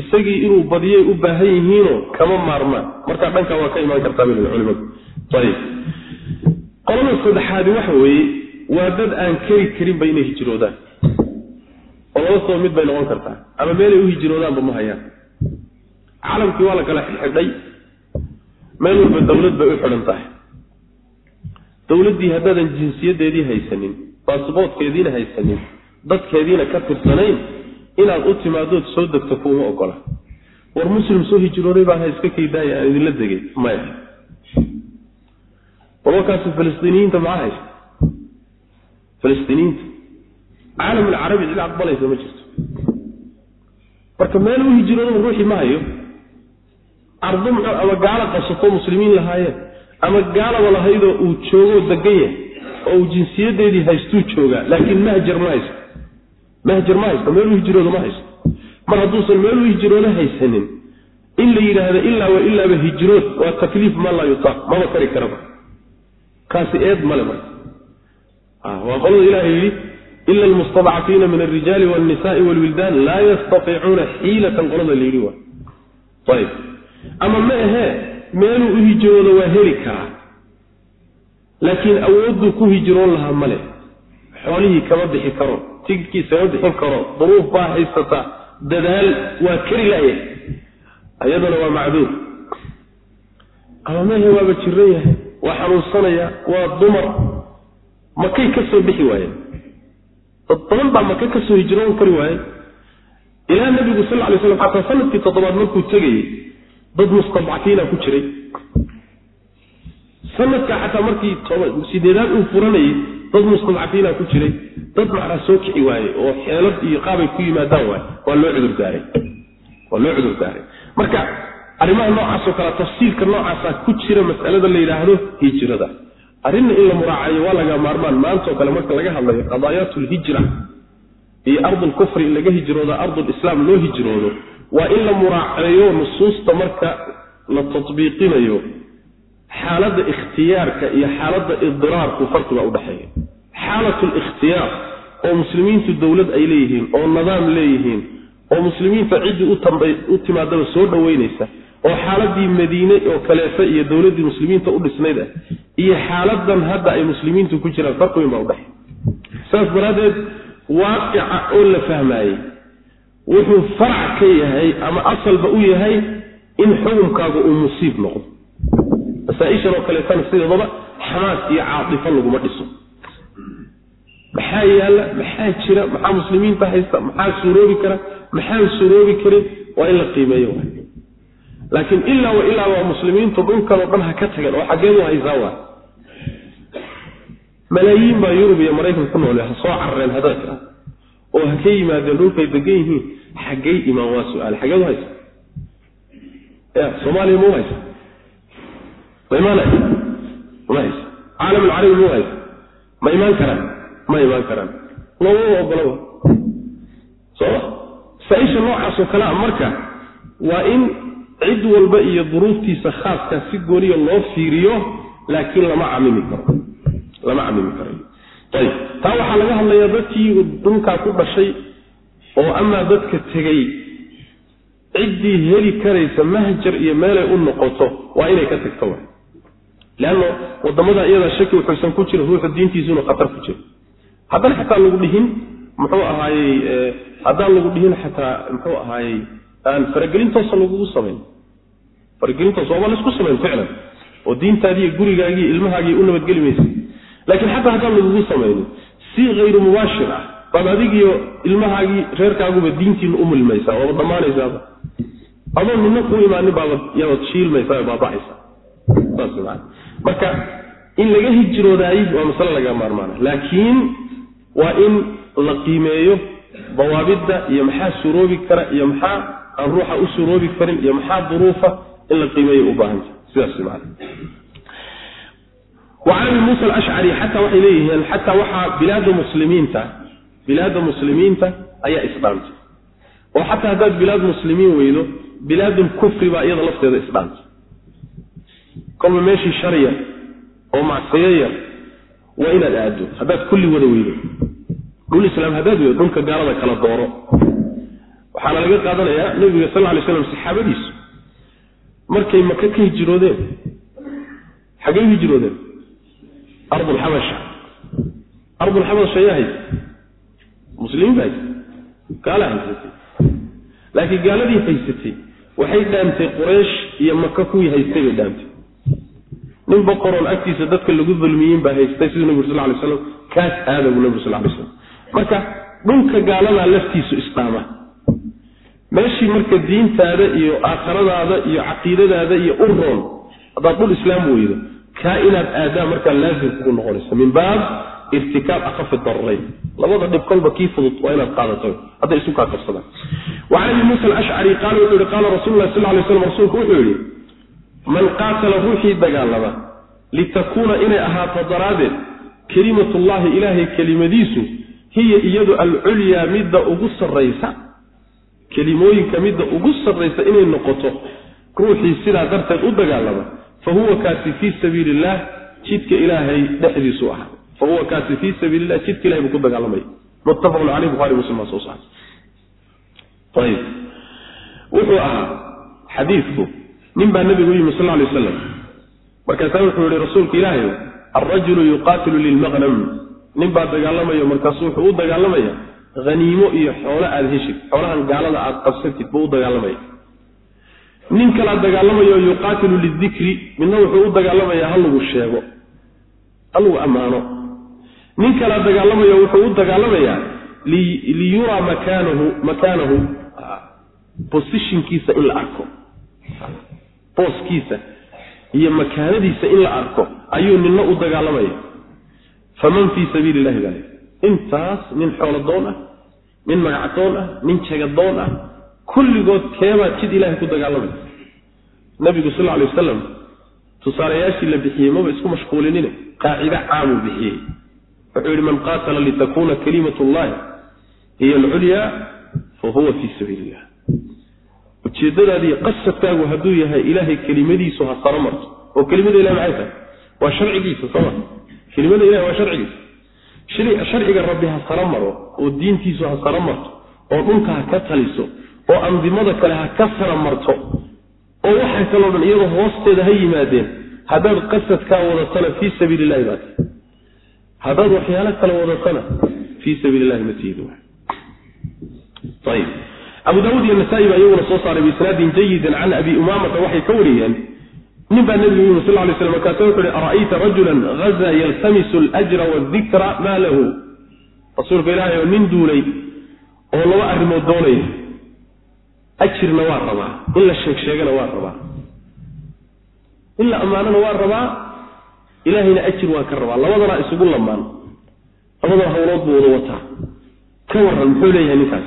isagii inuu badiyay u baahan yihiinoo kama maarmaan. Markaa dhankaa waa ka imaan kartaa bay culimadu ayib. Qolada saddexaadi waxa weeye waa dad aan keri karinba inay hijroodaan. Oo laba saba mid bay noqon kartaa. Ama meelay u hijroodaanba ma hayaan. Calamkii waa la kala xidhay meel walba dawlad bay u xidhan tahay dawladdii haddaadan jinsiyaddeedii haysanin baasboodkeediina haysanin dadkeediina ka tirsanayn inaad u timaadood soo degto kuuma ogola. War muslim soo hijrooday baa ha iska kaydaaya aan idinla degay maya war warkaasi falistiiniyiinta maxaa haysta falistiiniyiinta caalamulcarabi cid aqbalaysa ma jirto. Marka meel u hijroodaba ruuxii ma hayo. Ardo ama gaala qabsatoo muslimiin lahaayeen ama gaalaba lahaydoo uu joogoo degan yahay oo uu jinsiyaddeedii haystuu joogaa laakiin mahjar ma haysto. Mahjar ma haysto meel u hijroodo ma haysto. Mar hadduusan meel u hijroodo haysanin in la yidhaahdo ilaa wa ilaaba hijrood waa takliif ma laa yutaaq maba kari karaba. Kaasi eed male marka. Waa qolada ilaha yidhi ila almustadcafiina min alrijaali walnisaai walwildaan laa yastaiicuuna xiilatan qolada la yidhi waa. Ayb ama ma ahee meeluu u hijroodo waa heli karaa. Laakiin awoodduu ku hijroon lahaa male xoolihii kama bixi karo tigidkiisa kama bixin karo duruuf baa haysata dadaal waa kari laya ayadana waa macduur ama mehe waaba jiran yahay waa xanuunsanaya waa dumar. Makay ka soo bixi waayeen. Dad badan baa maka ka soo hijroon kari waayey ilaa nabigu sal ly slam xataa sannadkii toddobaad markuu tegayey dad mustadcafiina ku jiray. Sanadkaa xataa markii sideedaad uu furanayay dad mustadcafiina ku jiray. Dad macnaa soo kici waayey oo xeelad iyo qaabay ku yimaadaan waay waa loo cudurdaaray waa loo cudurdaaray marka arrimaha noocaasoo kale tafsiilka noocaasa ku jira masalada la yidhaahdo hijrada. Arrinna in la muraacayo waa laga maarmaan. Maantao kale marka laga hadlayo qadaayaat lhijra iyo ardulkufri in laga hijroodo ardulislaam loo hijroodo waa in la muraaceeyo nusuusta marka la tatbiiqinayo xaaladda ikhtiyaarka iyo xaaladda idiraarku farqiba udhexeeya xaalat likhtiyaar oo muslimiintu dowlad ay leeyihiin oo nidaam leeyihiin oo muslimiinta ciddii u timaadaba soo dhoweynaysa oo xaaladii madiine oo kaleefa iyo dowladdii muslimiinta u dhisnayd ah iyo xaaladan hadda ay muslimiintu ku jiraan farqi weyn baa udhexeeya saas daraaddeed waaqica oo la fahmaayey wuxuu farac ka yahay ama asalba u yahay in xukunkaaga uu musiib noqdo. Masaaishan oo kaleetana sideedaba xamaas iyo caatifo laguma dhiso. Maxaa yaalla? Maxaa jira? Maxaa muslimiinta haysta? Maxaa suuroobi kara? Maxaan suuroobi karin? Waa in la qiimeeyo laakiin ilaa wa ilaa waa muslimiintu dhulkan oo dhan ha ka tagan oo xaggeedu haysaa waa malaayiin baa yurub iyo maraykan ku noole ha soo carareen tira oo ha ka yimaadeen dhulkay degan yihiin xaggay imaan waa su'aal. Xaggeedu haysa ya soomaaliya mau haysa ma imaanay ma haysa caalam alcarabi mau haysa ma imaan karaan? Ma imaan karaan. Looma ogolaba sooma saa-isha noocaasoo kale a marka waa in cid walba iyo duruuftiisa khaaska si gooniya loo fiiriyo laakiin lama camimi karo. Lama camimi karayo ayib taa waxaa laga hadlayaa dadkii dhulkaa ku dhashay oo amaa dadka tegey ciddii heli karaysa mahjar iyo meelay u noqoto waa inay ka tagto leanno waddamada iyadaa shaki wuxuusan ku jirin ruuxu diintiisuna khatar ku jiro haddana xataa lagu dhihin muxuu ahaayey haddaan lagu dhihin xataa muxuu ahaayey aan faragelin toosa lagugu samayn faragelin toos waaba laysku samayn ficlan. Oo diintaadiiyo gurigaagiiyo ilmahaagii u nabadgeli maysa laakiin xataa haddaan lagugu samaynin si hayru mubaashir ah baad adigiyo ilmahaagii reerkaaguba diintiina u milmaysaa waaba dhammaanaysaaba adoo nina ku imaanin baabad yaabaad shiilmaysaa baaba'aysa saas maana marka in laga hijroodaayey waa masale laga maarmaana. Laakiin waa in la qiimeeyo dawaabidda iyo maxaa suroobi kara iyo maxaa aan ruuxa u suroobi karin iyo maxaa duruufa in la qiimeeyo u baahanta sidaas maana wacan abi muusa alashcari xataa waxay leeyihiin xataa waxaa bilaada muslimiinta bilaada muslimiinta ayaa isdhaantay oo xataa haddaad bilaad muslimiin weydo bilaadulkufri baa iyada lafteeda isdhaantay kolba meeshii shariya oo macsiyaya waa inaad aado haddaad kulli wada weydo. Dhul islaam haddaad weydo dhulka gaalada kala dooro. Waxaana laga qaadanayaa nabiga sal lay slam saxaabadiisu. Markay maka ka hijroodeen xaggay hijroodeen? Ardulxabasha ardulxabasha yaa haysa muslimiin baa haysa gaala haysatay. Laakiin gaaladii haysatay waxay dhaantay quraysh iyo maka kuwii haystay bay dhaantay. Nin boqoroon agtiisa dadka lagu dulmiyin baa haystay siduu nabig sal lay slam kaas aada buu nabig sal lay slam marka dhulka gaaladaa laftiisu isdhaama meeshii marka diintaada iyo aakhiradaada iyo caqiidadaada iyo u roon haddaad dhul islaam weydo kaa inaad aadaa markaa laazim kugu noqonaysa. Min baab irtikaab akafi dararayn labada dhib kolba kii fudud waa inaad qaadato. Hadday isu kaa wacan abi muusa alashcari qaala wuxuu yihi qaala rasulu lah sal lay slam rasuulku wuxuu yihi man qaatala ruuxii dagaalama litakuuna inay ahaato daraaddeed kelimatullahi ilaahay kelimadiisu hiya iyadu alculyaa midda ugu sarraysa kelimooyinka midda ugu sarraysa inay noqoto ruuxii sidaa darteed u dagaalama fa huwa kaasi fii sabiili illah jidka ilaahay dhexdiisu ahaa fa huwa kaasi fii sabiili illah jidka ilahay buu ku dagaalamaya muttafaqun caleyh buhari muslim baa soo saaray ayib wuxuu ahaa xadiidku nin baa nabigu yimi sal lay waslam markaasaa wuxuu yihi rasuulka ilaahay alrajulu yuqaatilu lilmaqnam nin baa dagaalamayo markaasu wuxuu u dagaalamaya haniimo iyo xoolo aada heshid xoolahan gaalada aada qabsatid buu u dagaalamaya nin kalaa dagaalamayo yuqaatilu lidikri midna wuxuu u dagaalamayaa ha lagu sheego ha lagu ammaano nin kalaa dagaalamayo wuxuu u dagaalamayaa liyuraa makaanahu makaanahu bosishinkiisa in la arko. Booskiisa iyo makaanadiisa in la arko. Ayuu nina u dagaalamaya. Faman fii sabiili illahi dalik intaas nin xooladoon ah nin magacdoon ah nin jagadoon ah kulligood keebaa jid ilahay ku dagaalamaya. Nabigu sal alay wasalam tusaalayaashii la bixiyey maba isku mashquulinine qaacide caamuu bixiyey wuxuu yihi man qaatala litakuna kalimat llahi hiya alculyaa fa huwa fii sabiili illah qasadkaagu hadduu yahay ilaahay kelimadiisu ha saro marto. Oo kelimada ilahi maxay tahay? Waa sharcigiisa sooma kelimada ilahi waa sharcigiisa. Sharciga rabbi ha saro maro oo diintiisu ha saro marto oo dhulka ha ka taliso oo andimada kale ha ka sara marto oo waxaa kaloo dhan iyadoo hoosteeda ha yimaadeen haddaad qasadkaa wadatana fii sabiili illahi baa tahy haddaad waxyaalo kale wadatana fii sabiili illahi ma tihid abu daawud iyo nasaa-i baa iyaguna soo saaray biisnaadin jayidin can abi umaamata waxay ka wariyeen nin baa nebigu sal lay slam markaase wuxu uhi ara'ayta rajulan gazaa yaltamisu aljra waadikra maa lahu? Rasuulka ilaahay oo nin duulay oo laba arrimood doonaya ajirna waa rabaa in la sheeg waa rabaa. In la ammaanana waa rabaa ilaahayna ajir waa ka rabaa. Labadana isugu lamaan. Labadana hawlood buu wada wataa. Ka waran muxuu leeyahay ninkaas?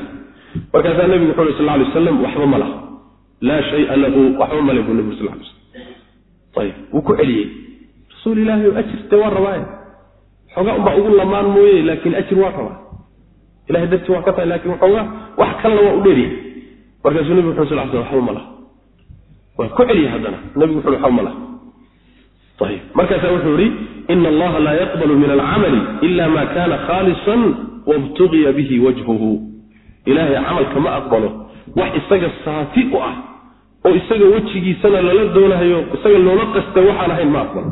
Markaasaa nebigu wuxu uri sal lay wasalam waxba ma laha. Laa shaya lahu. Waxba male buu nebigu sal lay slam ayib. Wuu ku celiyey. Rasuul ilaahay o ajirte waa rabaaye xoogaa unbaa ugu lamaan mooye laakiin ajir waa rabaa. Ilahay dartii waa ka tahay laakiin waxoogaa wax kalena waa u dheeriya markaasuu nebigu wuxu sal l slam waxba ma laha. Waa ku celiyey haddana. Nebigu wuxu waxba ma laha ayib markaasaa wuxuu yihi ina allaha laa yaqbalu min alcamali ila ma kana khaalisan wabtugiya bihi wajhuhu. Ilaahay camalka ma aqbalo. Wax isaga saafi u ah oo isaga wejigiisana lala doonahayo isaga loola qasta waxaan ahayn ma aqbalo.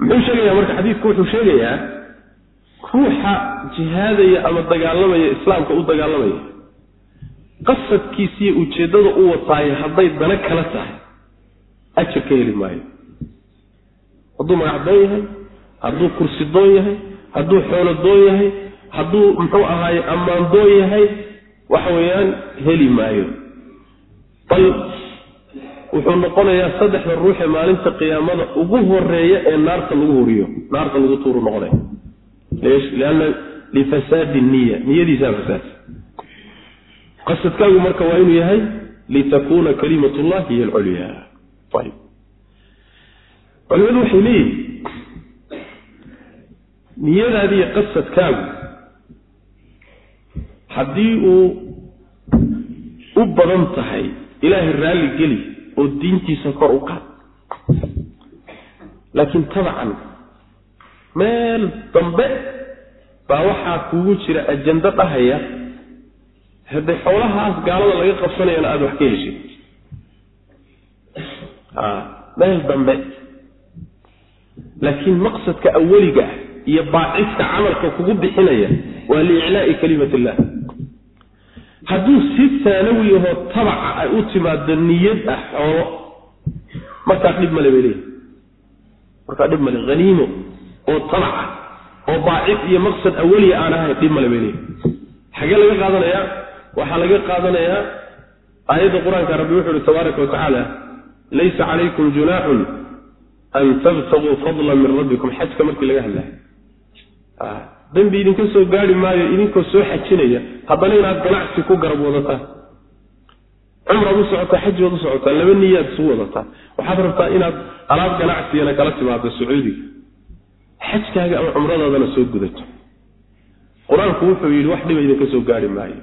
Muxuu sheegayaa marka xadiidku wuxuu sheegayaa ruuxa jihaadaya ama dagaalamaya islaamka u dagaalamaya qasadkiisiiyo ujeeddada u wataaye hadday dana kala tahay ajar ka heli maayo. Hadduu magacdoon yahay hadduu kursi doon yahay hadduu xoolo doon yahay hadduu muxuu ahaaye ammaan doon yahay waxa weeyaan heli maayo. Bal wuxuu noqonayaa saddexda ruuxee maalinta qiyaamada ugu horreeya ee naarta lagu horiyo naarta lagu tuuru noqonaya. Lianna lifasaadi niya niyadiisaa fasaad qasadkaagu marka waa inuu yahay litakuna kalimat llahi hiy alculyaa culimadu waxay leeyihiin niyadaadiiyo qasadkaagu haddii uu u badan tahay ilaahay raalli geli oo diintiisa kor u qaad laakiin tabacan meel dambe baa waxaa kuugu jira ajando dhahaya hadday xoolahaas gaalada laga qabsanayana aada wax ka heshid meel dambe. Laakiin maqsadka aweliga ah iyo baacidka camalka kugu bixinaya waa liiclaa'i kalimat illah hadduu si taanawi ahoo tabaca ay u timaado niyad ah xoolo markaa dhib male bay leeyihi markaa dhib male haniimo oo tabaca oo baacid iyo maqsad aweliya aan ahayn dhib male bay leeyihi xagee laga qaadanayaa waxaa laga qaadanayaa aayadda qur'aanka rabbi wuxu uhi tabaaraka wa tacaala laysa calaykum junaaxun an tabtaguu fadla min rabbikum. Xajka markii laga hadlayo dembi idinka soo gaari maayo idinkoo soo xajinaya haddana inaad ganacsi ku garab wadataan cumraad u socotaa xaj u socotaa laba niyaad isugu wadataa. Waxaad rabtaa inaad alaab ganacsigana kala timaado sacuudiga. Xajkaaga ama cumradaadana soo gudato. Qur'aanku wuxuu yidhi wax dhiba idinka soo gaari maayo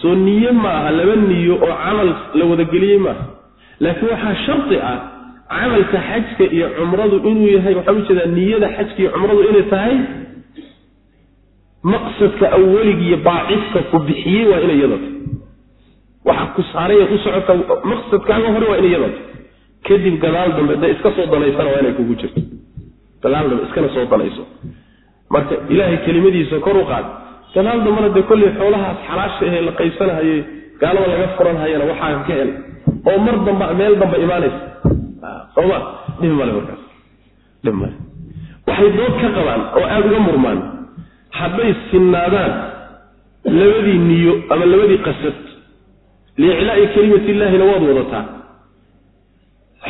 soo niye ma aha laba niyo oo camal la wadageliyey maaha. Laakiin waxaa shardi ah camalka xajka iyo cumradu inuu yahay waxaa u jeedaa niyada xajka iyo cumradu inay tahay maqsadka awelig iyo baacidka ku bixiyey waa inay yada tahy waxa ku saaray u socota maqsadkaaga hore waa inay yada tahy kadib gadaal dambe de iska soo danaysana waa inay kugu jirto. Gadaal dambe iskana soo danayso. Marka ilaahay kelimadiisa kor u qaad gadaal dambana dee kolley xoolahaas xalaasha ahee la qaybsanahaye gaalada laga furanhayana waxaa ka hel. Oo mar damba meel damba imaanaysa. Soma dhib male markaas. Dhib male waxay dood ka qabaan oo aada uga murmaan. Hadday sinnaadaan labadii niyo ama labadii qasad liiclaa'i kelimati illaahina waad wadataa.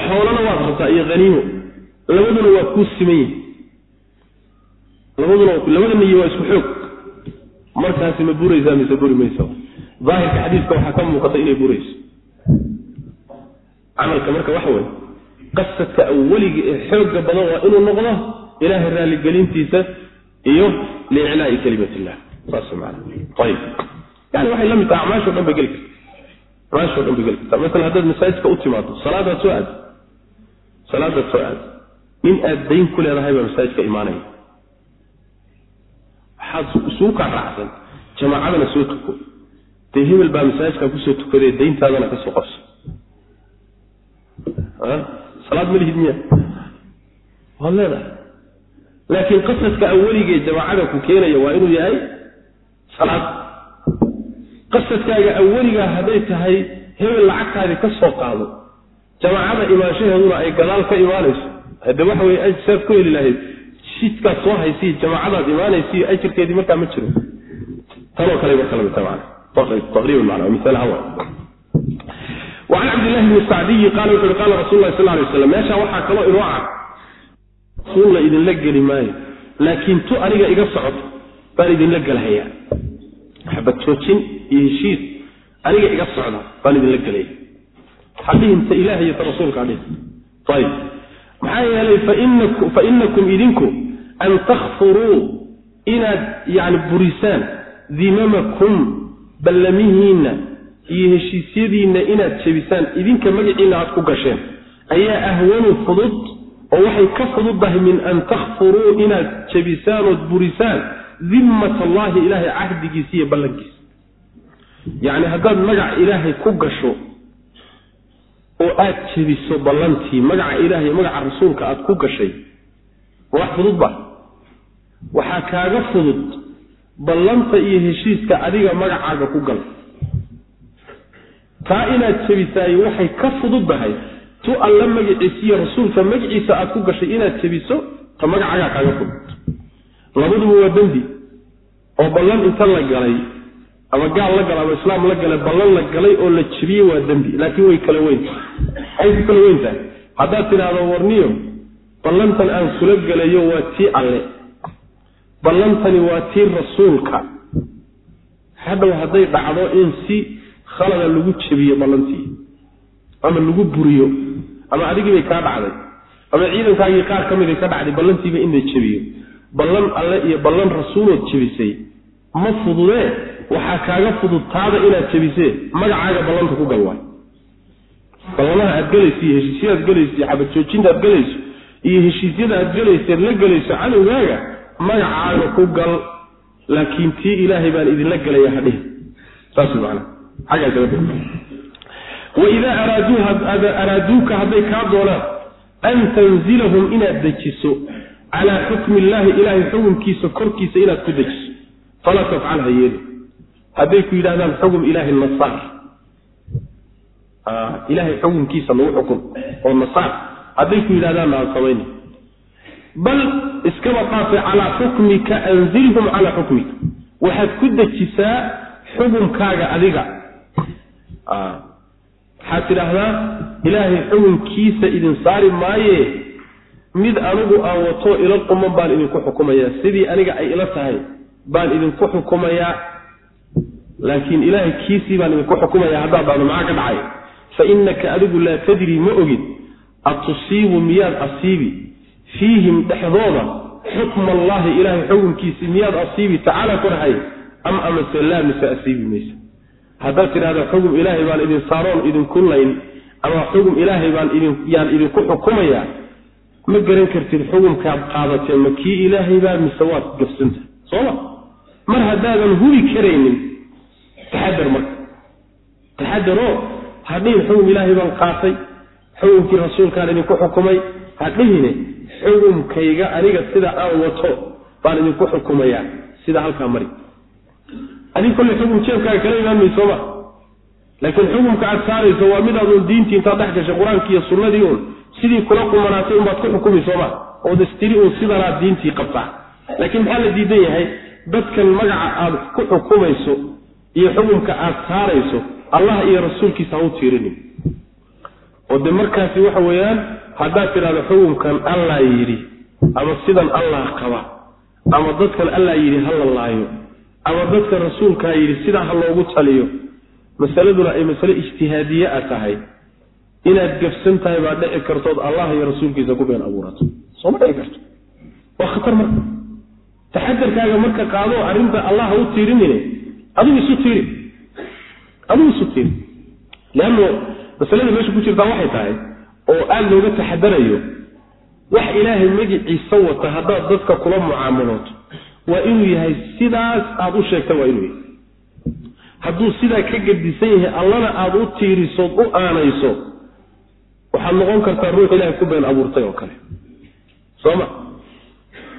Xoolana waad rabtaa iyo haniimo labaduna waa kuu siman yihiin labaduna labada niyo waa isku xoog markaasi ma buraysaa mise buri maysa daahirka xadiiska waxaa ka muuqata inay burayso camalka marka waxa weye qasadka aweliga ee xooga badan waa inuu noqdo ilaahay raaligelintiisa iyo liiclaa'i kalimat illah saas maana ayib. Yani waxay la mid acmaasho dhan ba geli karta. Acmaasho dhan ba geli karta. Masalan haddaad masaajidka u timaado salaadaad soo aad salaadaad soo aad nin aad dayn ku leedahay baa masaajidka imaanaya waxaad isugu kaa raacsan jamaacadana soo tuko. Dee hebel baa masaajidkaa ku soo tukaday dayntaadana ka soo qabso. Salaad ma lihid miya? Waad leedahay. Laakiin qasadka aweligee jamaacada ku keenaya waa inuu yahay salaad. Qasadkaaga aweligaa hadday tahay hebel lacagtaadii ka soo qaado jamaacada imaanshaheeduna ay gadaal ka imaanayso. Hadde waxa weye ajsaad ku heli lahayd jidkaad soo haysi jamaacadaad imaanaysi ajirkeedii markaa ma jiro. Tanoo kaleba kalamiaaan cabdilahi bni sacdiyi qaala wuxu qaala rasul lah sal lay slam meeshaa waxaa kaloo inoo cad rasuulla idinla geli maayo laakiin tu aniga iga socoto baan idinla gelhayaa waxbatoojin iyo heshiis aniga iga socda baan idinla gelaya ha ilaah iyo rasuulka hadhihin ayb maxaa yeelay fa inakum idinku an takfuruu inaad yani burisaan dimamakum ballamihiinna iyo heshiisyadiinna inaad jebisaan idinka magaciinna aad ku gasheen. Ayaa ahwanu fudud oo waxay ka fududdahay min an takfuruu inaad jebisaan ood burisaan dimmat allahi ilaahay cahdigiisa iyo ballankiisa. Yacni haddaad magac ilaahay ku gasho oo aad jebiso ballantii magaca ilaahay magaca rasuulka aad ku gashay wax fudud ba. Waxaa kaaga fudud ballanta iyo heshiiska adiga magacaaga ku gal. Taa inaad jebisaay waxay ka fududdahay tu alla magaciisa iyo rasuulka magaciisa aad ku gashay inaad jebiso ta magacagaa kaaga fudud. Labaduba waa dembi oo ballan inta la galay ama gaal la galay ama islaam la galay ballan la galay oo la jebiyey waa dembi. Laakiin way kala weyntahay ay ku kala weyn tahay. Haddaad tidhaahdo warniyo ballantan aan kula gelayo waa tii alle. Ballantani waa tii rasuulka. Hadhow hadday dhacdo in si khalada lagu jebiyo ballantii ama lagu buriyo ama adigii bay kaa dhacday ama ciidankaagii qaar ka miday ka dhacday ballantiiba in la jebiyo ballan alle iyo ballan rasuulood jebisay ma fududee waxaa kaaga fudud taada inaad jebisee magacaaga ballanta ku gal waay. Ballamaha aad gelayso iyo heshiisyadaad gelayso iyo xabad joojinta aad gelayso iyo heshiisyada aad gelayseed la gelayso cadowgaaga magacaaga ku gal laakiin tii ilaahay baan idinla gelaya hadhihi saas macana waidaa araaduuka hadday kaa doonaan an tanzilahum inaad dejiso calaa xukmi illaahi ilaahay xukumkiisa korkiisa inaad ku dejiso. Falaa tafcal ha yeeli hadday ku yidhahdaan xugum ilaahay nasaar. Ilaahay xukumkiisa lagu xukum oo nasaar. Hadday ku yidhahdaanna ha samayni. Bal iskaba qaatay calaa xukmika anzilhum calaa xukmika. Waxaad ku dejisaa xukumkaaga adiga. Waxaad tidhaahdaa ilaahay xukunkiisa idin saari maaye. Mid anigu aan wato ila quman baan idinku xukumayaa. Sidii aniga ay ila tahay baan idinku xukumayaa laakiin ilaahay kiisii baan idinku xukumayaa haddaad dhahdo maxaa ka dhacay? Fa innaka adigu laa tadri ma ogid atusiibu miyaad asiibi fiihim dhexdooda xukma allaahi ilaahay xukunkiisii miyaad asiibi tacaala korahay am amase laa mise asiibi maysa. Haddaad tidhahda xugum ilaahay baan idin saaroon idinku layn ama xugum ilaahay baan idin yaan idinku xukumayaa ma garan kartid xugumkaad qaadatee ma kii ilaahay baa mise waad gabsanta? Sooma mar haddaadan hubi karaynin taxadar marka. Taxadaroo hadhihin xugum ilaahay baan qaatay xugumkii rasuulkaan idinku xukumay hadhihine xugumkayga aniga sida aan wato baan idinku xukumayaa sida halkaa mari. Adig kolle xugum jeebkaaga kala imaan mayso ma? Laakiin xukumka aad saarayso waa mid aadun diintii intaad dhex gashay qur'aankii iyo sunnadii uun sidii kula qumanaatay unbaad ku xukumi sooma ood istiri uun sidanaad diintii qabtaa. Laakiin maxaa la diidan yahay? Dadkan magaca aad ku xukumayso iyo xukumka aad saarayso allah iyo rasuulkiisa ha u tiirinin. Oo de markaasi waxa weeyaan haddaad tidhahdo xukumkan allah yidhi ama sidan allah qaba ama dadkan allah yidhi ha la laayo ama dadka rasuulkaa yidhi sidaa ha loogu taliyo masaladuna ay masale ijtihaadiye a tahay. Inaad gafsan tahay baa dhici kartood allah iyo rasuulkiisa ku been abuurato. Sooma dhici karto? Waa khatar marka. Taxadarkaaga marka qaado arrinta allah ha u tiirinine adigu isu tiiri. Adigu isu tiiri. Leanno masalada meesha ku jirtaa waxay tahay oo aada looga taxadarayo wax ilaahay magiciisa wata haddaad dadka kula mucaamalooto waa inuu yahay sidaas aada u sheegta waa inuu yahay. Hadduu sidaa ka gedisan yahay allana aada u tiirisood u aanayso waxaad noqon kartaa ruux ilaahay ku been abuurtay oo kale. Soo ma?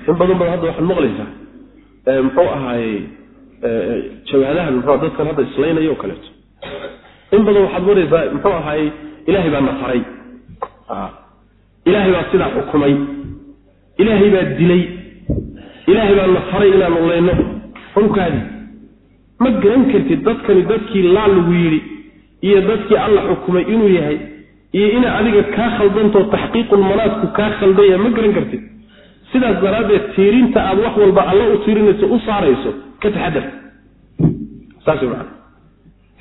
In badan badan hadda waxaad maqlaysaa muxuu ahaayey jawahadahan muxuu dadkan hadda islaynaya oo kaleeto. In badan waxaad maraysaa muxuu ahaayey ilaahay baa na faray ilaahay baa sidaa xukumay. Ilaahay baa dilay. Ilaahay baa na faray inaanu leyno xunkaadi ma garan kartid dadkani dadkii laa lagu yidhi iyo dadkii alla xukumay inuu yahay iyo ina adiga kaa khaldantoo taxqiiqulmanaadku kaa khaldaya ma garan kartid sidaas daraaddeed tiirinta aad wax walba alla u tiirinayso u saarayso ka taxadar saas maa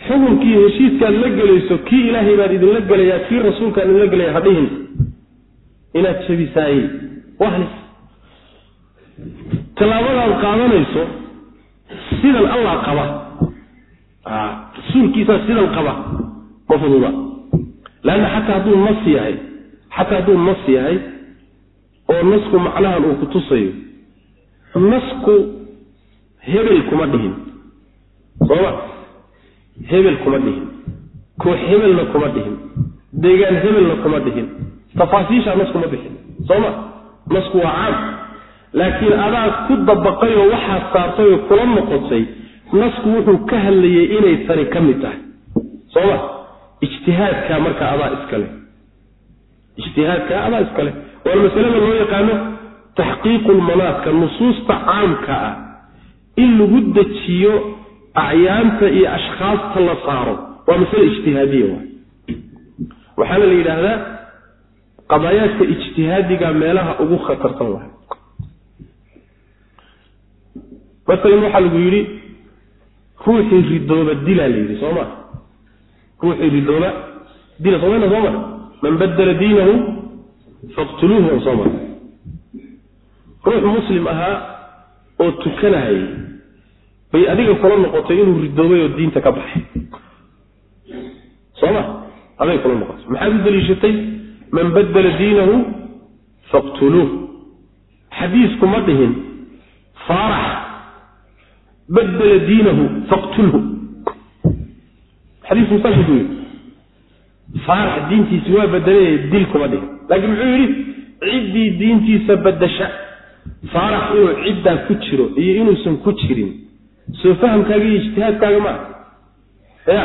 xukunkii heshiiskaad la gelayso kii ilaahay baan idinla gelayaa kii rasuulkaan idinla gelaya hadhihin inaad jabisaayey waa halis tallaabadaad qaadanayso sidan allah qaba. Rasuulkiisaa sidan qaba. Ma fududa. Leanna xataa hadduu nas yahay xataa hadduu nas yahay oo nasku macnahan uu ku tusayo. Nasku hebel kuma dhihin. Sooma hebel kuma dhihin. Koox hebelna kuma dhihin. Deegaan hebelna kuma dhihin. Tafaasiishaa naskuma bixin. Sooma nasku waa caam laakiin adaa ku dabaqay oo waxaad saartay oo kula noqotay nasku wuxuu ka hadlayay inay tani ka mid tahay. Sooma ijtihaadkaa marka adaa iskale ijtihaadkaa adaa iskale waana masalada loo yaqaano taxqiiqulmanaadka nusuusta caamka ah. In lagu dejiyo acyaanta iyo ashkhaasta la saaro. Waa masale ijtihaadiya waxaana la yidhaahdaa qadaayaadka ijtihaadiga meelaha ugu khatarsan waay masalan waxaa lagu yidhi ruuxii ridooba dilaa la yidhi soo ma? Ruuxii ridooba dila somayna soo mara man badala diinahu faqtuluuhu an soo mara ruux muslim ahaa oo tukanahayay bay adiga kula noqotay inuu ridoobay oo diinta ka baxay. Soo ma? Aday kula noqotay. Maxaad u daliishatay? Man badala diinahu faqtuluuh xadiisku ma dhihin. Faarax. Badala diinahu faqtulhu xadiisku saasuu ku yidhi. Faarax diintiisi waa bedelay dil kuma dhig laakiin muxuu yidhi ciddii diintiisa badasha faarax inuu ciddaa ku jiro iyo inuusan ku jirin soo fahamkaaga iyo ijtihaadkaaga ma ah ya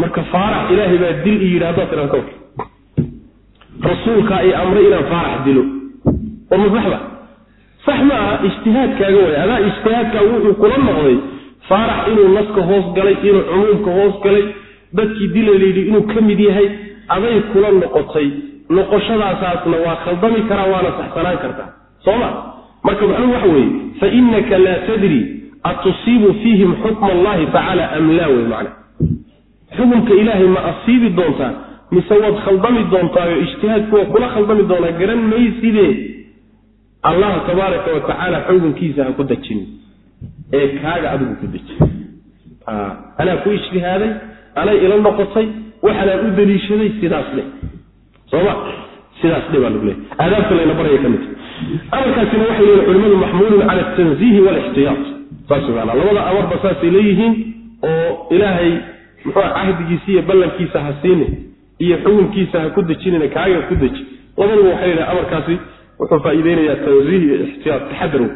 marka faarax ilaahay baa dil i yidhi haddaad tidhahdo rasuulkaa i amray inaan faarax dilo. Oo masaxba sax ma aha ijtihaadkaaga way. Adaa ijtihaadkaaga wuxuu kula noqday faarax inuu naska hoos galay inuu cumuumka hoos galay dadkii dila layidhi inuu ka mid yahay aday kula noqotay noqoshadaasaasna waa khaldami karaa waana saxsanaan kartaa soo ma marka macnuhu waxa weeye? Fa inaka laa tadri atusiibu fiihim xukma allahi tacaala am laa wey macna? Xukumka ilaahay ma asiibi doontaa mise waad khaldami doontaayo ijtihaadku waa kula khaldami doonaa garan mayside allah tabaaraka wa tacaala xukunkiisa ha ku dejin ee kaaga adigu ku deji anaa ku ijtihaaday? Anay ila noqotay? Waxaanaan u daliishaday sidaas le soma sidaas dhe baa lagu leey aadaabta layna baraya ka mid. Amarkaasina waxay leeyihiin culimadu maxmuulun cala atanziihi walixtiyaat saas maana labada amarba saasay leeyihiin oo ilaahay muxua cahdigiisa iyo ballankiisa ha siine iyo xukunkiisa ha ku dejinina kaaga ku deji. Labaduba waxay leedahay amarkaasi wuxuu faa'iideynayaa tanziih iyo ixtiyaat. Taxadarow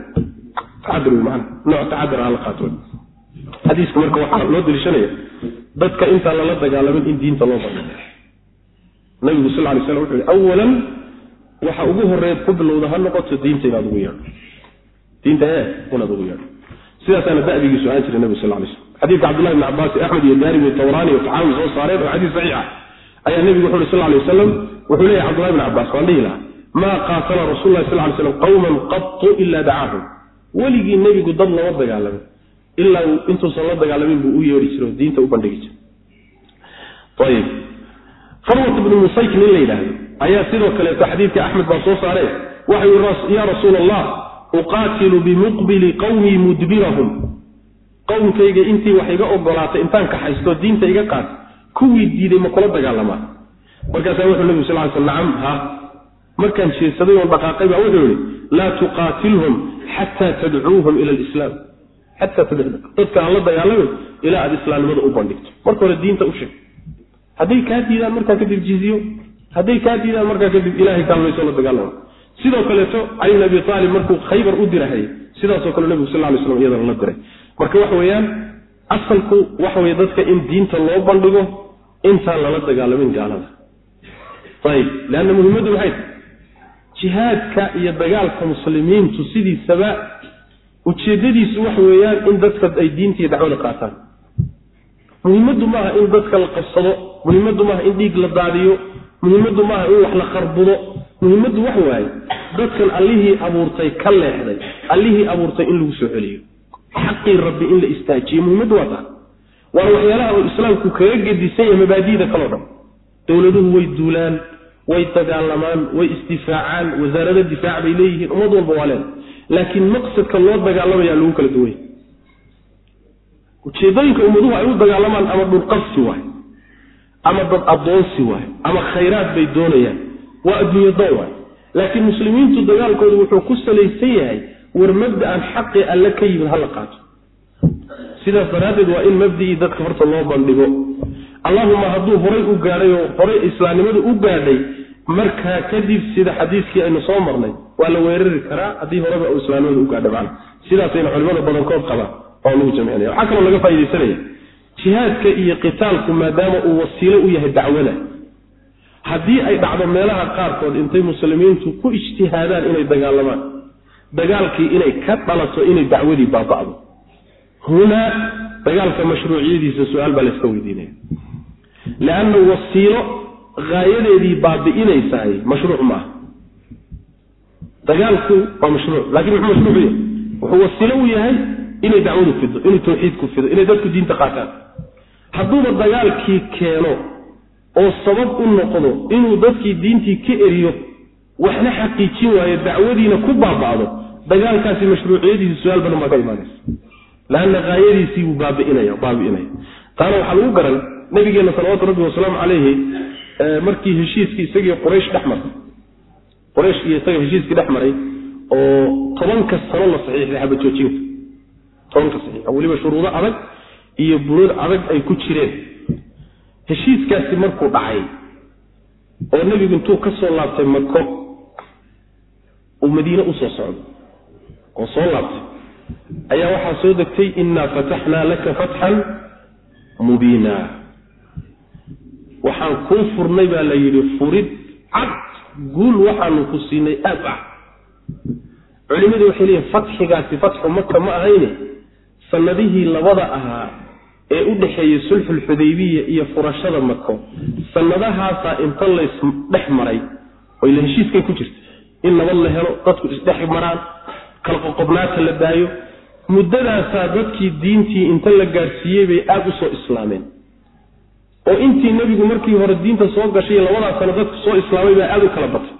taxadar marka waxaa loo daliishanaya dadka intaan lala dagaalamin in diinta loo bandhigo nabigu sal lay slam wuxu yhi awalan waxa ugu horeed ku bilowda ha noqoto diinta inaad ugu yeedho. Diinta ee inaad ugu yeedho. Sidaasaana da'digiisu ahaan jiray nabigu sal lay slam xadiidka cabdullahi bn cabbaas axmed iyo daarimi iyo tawraani iyo taxaawi soo saareen oo xadiis saxiixa ayaa nebigu wuxu uhi sal lay wasalam wuxuu leeyahy cabdullahi bn cabbaas waan dhihi lahaa maa qaatala rasul lahi sal lay slam qawman qatu ila dacaahum weligii nebigu dad lama dagaalamin ilaa intuusan la dagaalamin buu u yeedhi jiray oo diinta u bandhigi jiray farwat ibnu musayk nin la yidhaahdo. Ayaa sidoo kaleeto xadiidka axmed baa soo saaree waxa yii yaa rasuul allah uqaatilu bimuqbili qawmii mudbirahum. Qowmkayga intii wax iga ogolaatay intaan kaxaysto diinta iga qaat kuwii diiday ma kula dagaalamaa markaasaa wuxuu nebigu sal ly sl nacam ha markaan jeedsaday oon dhaqaaqay baa wuxuu yihi laa tuqaatilhum xataa tadcuuhum ila lislaam xataa tadcu dadka aan la dagaalamin ilaa aada islaamnimada u bandhigto. Marka hore diinta u sheeg hadday kaa diidaan markaa kadib jiziyo hadday kaa diidaan markaa kadib ilahay kaalmayso la dagaalama sidoo kaleeto cali abi aalib markuu khaybar u dirahayay sidaasoo kale nebigu sal lay slam iyadana la diray. Marka waxa weeyaan asalku waxa weye dadka in diinta loo bandhigo intaan lala dagaalamin gaalada. Ayib leanna muhimmaddu maxay? Jihaadka iyo dagaalka muslimiintu sidiisaba ujeeddadiisu waxa weeyaan in dadka ay diinta iyo dacwada qaataan muhimaddu maaha in dadka la qabsado muhimaddu maaha in dhiig la daadiyo muhimaddu maaha in wax la qarbudo muhimaddu wax waaye dadkan allihii abuurtay ka leexday allihii abuurtay in lagu soo celiyo. Xaqii rabbi in la istaajiyo muhimaddu waa taa waana waxyaalaha uu islaamku kaga gedisan yahay mabaadi'da kaleo dhan. Dowladuhu way duulaan way dagaalamaan way isdifaacaan wasaarado difaac bay leeyihiin ummad walba waa leeda laakiin maqsadka loo dagaalamaya lagu kala duwanya ujeedooyinka ummaduhu ay u dagaalamaan ama dhulqabsi waay ama dad addoonsi waay ama khayraad bay doonayaan. Waa adduunyo doon waay. Laakiin muslimiintu dagaalkoodu wuxuu ku salaysan yahay war mabda'an xaqi alle ka yimid hala qaato. Sidaas daraaddeed waa in mabda'ii dadka horta loo bandhigo. Allahuma hadduu horay u gaadhay oo horay islaamnimadu u gaadhay markaa kadib sida xadiiskii aynu soo marnay waa la weerari karaa haddii horeba uu islaamnimadu u gaadhay macna. Sidaasayna culimada badankood qabaan oo lagu jamcinaya waxaa kaloo laga faa'idaysanaya jihaadka iyo qitaalku maadaama uu wasiilo u yahay dacwada. Haddii ay dhacdo meelaha qaarkood intay muslimiintu ku ijtihaadaan inay dagaalamaan dagaalkii inay ka dhalato inay dacwadii baaba'do. Hunaa dagaalka mashruuciyadiisa su'aal baa layska weydiinaya. Leanna wasiilo haayadeedii baabi'inaysaay mashruuc maaha dagaalku waa mashruuc laakiin muxuu mashruuc yahay? Wuxuu wasiilo u yahay inay dacwadu fido inuu tawxiidku fido inay dadku diinta qaataan. Hadduuba dagaalkii keeno oo sabab u noqdo inuu dadkii diintii ka eriyo waxna xaqiijin waayo dacwadiina ku baaba'do dagaalkaasi mashruuciyadiisi su'aal badan baa ka imaanaysa. Laanna haayadiisii buu baabi'inaya baabi'inaya. Taana waxaa lagu garan nabigeenna salawaatu rabbi wasalaamu calayhi markii heshiiskii isagii quraysh dhex maray. Quraysh iyo isaga heshiiskii dhex maray oo tobanka sano la saxiixday xabajoojinka tobanka saxiixa weliba shuruudo adag iyo burood adag ay ku jireen. Heshiiskaasi markuu dhacay oo nebigu intuu ka soo laabtay mako uu madiine u soo socdo. Oo soo laabtay. Ayaa waxaa soo degtay innaa fataxnaa laka fatxan mubiina. Waxaan kuu furnay baa la yidhi furid cad guul waxaanu ku siinay aad ah. Culimadu waxay leeyihiin fatxigaasi fatxu maka ma ahayne sanadihii labada ahaa ee u dhexeeyey sulxulxudaybiya iyo furashada mako sanadahaasaa inta lays dhex maray oo ila heshiiskay ku jirta in nabad la helo dadku isdhex maraan kala qoqobnaata la daayo. Muddadaasaa dadkii diintii inta la gaadhsiiyey bay aada u soo islaameen. Oo intii nebigu markii hore diinta soo gashay labadaa sano dadku soo islaamay baa aada u kala batay.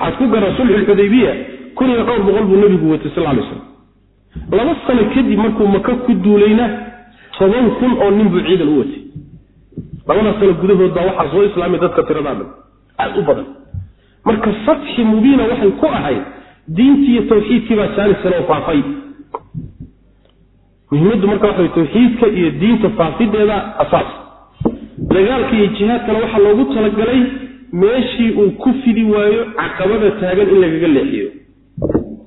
Waxaad ku garan sulxulxudaybiya kun iyo dhowr boqol buu nebigu watay sal lay slam laba sano kadib markuu maka ku duulayna toban kun oo nin buu ciidan u watay. Labada sano gudahood baa waxaa soo islaamay dadka tiradaa dhan aada u badan. Marka fatxi mubiina waxay ku ahayd diintii iyo tawxiidkii baa jaanisanoo faafay. Muhimaddu marka waxa tawxiidka iyo diinta faafideeda asaas. Dagaalka iyo jihaadkana waxaa loogu talagalay meeshii uu ku fidi waayo caqabada taagan in lagaga leexiyo.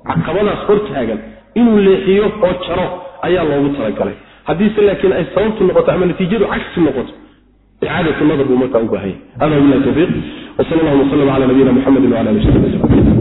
Caqabadaas hor taagan inuu leexiyo oo jaro ayaa loogu talagalay. Haddiise laakiin ay sababtu noqoto ama natiijadu cagsi noqoto icaadatu nadar buu markaa u baahanya hada bilahi tawfiiq wsal allahuma wslam cala nabiyina muxamedi wala ali w sabi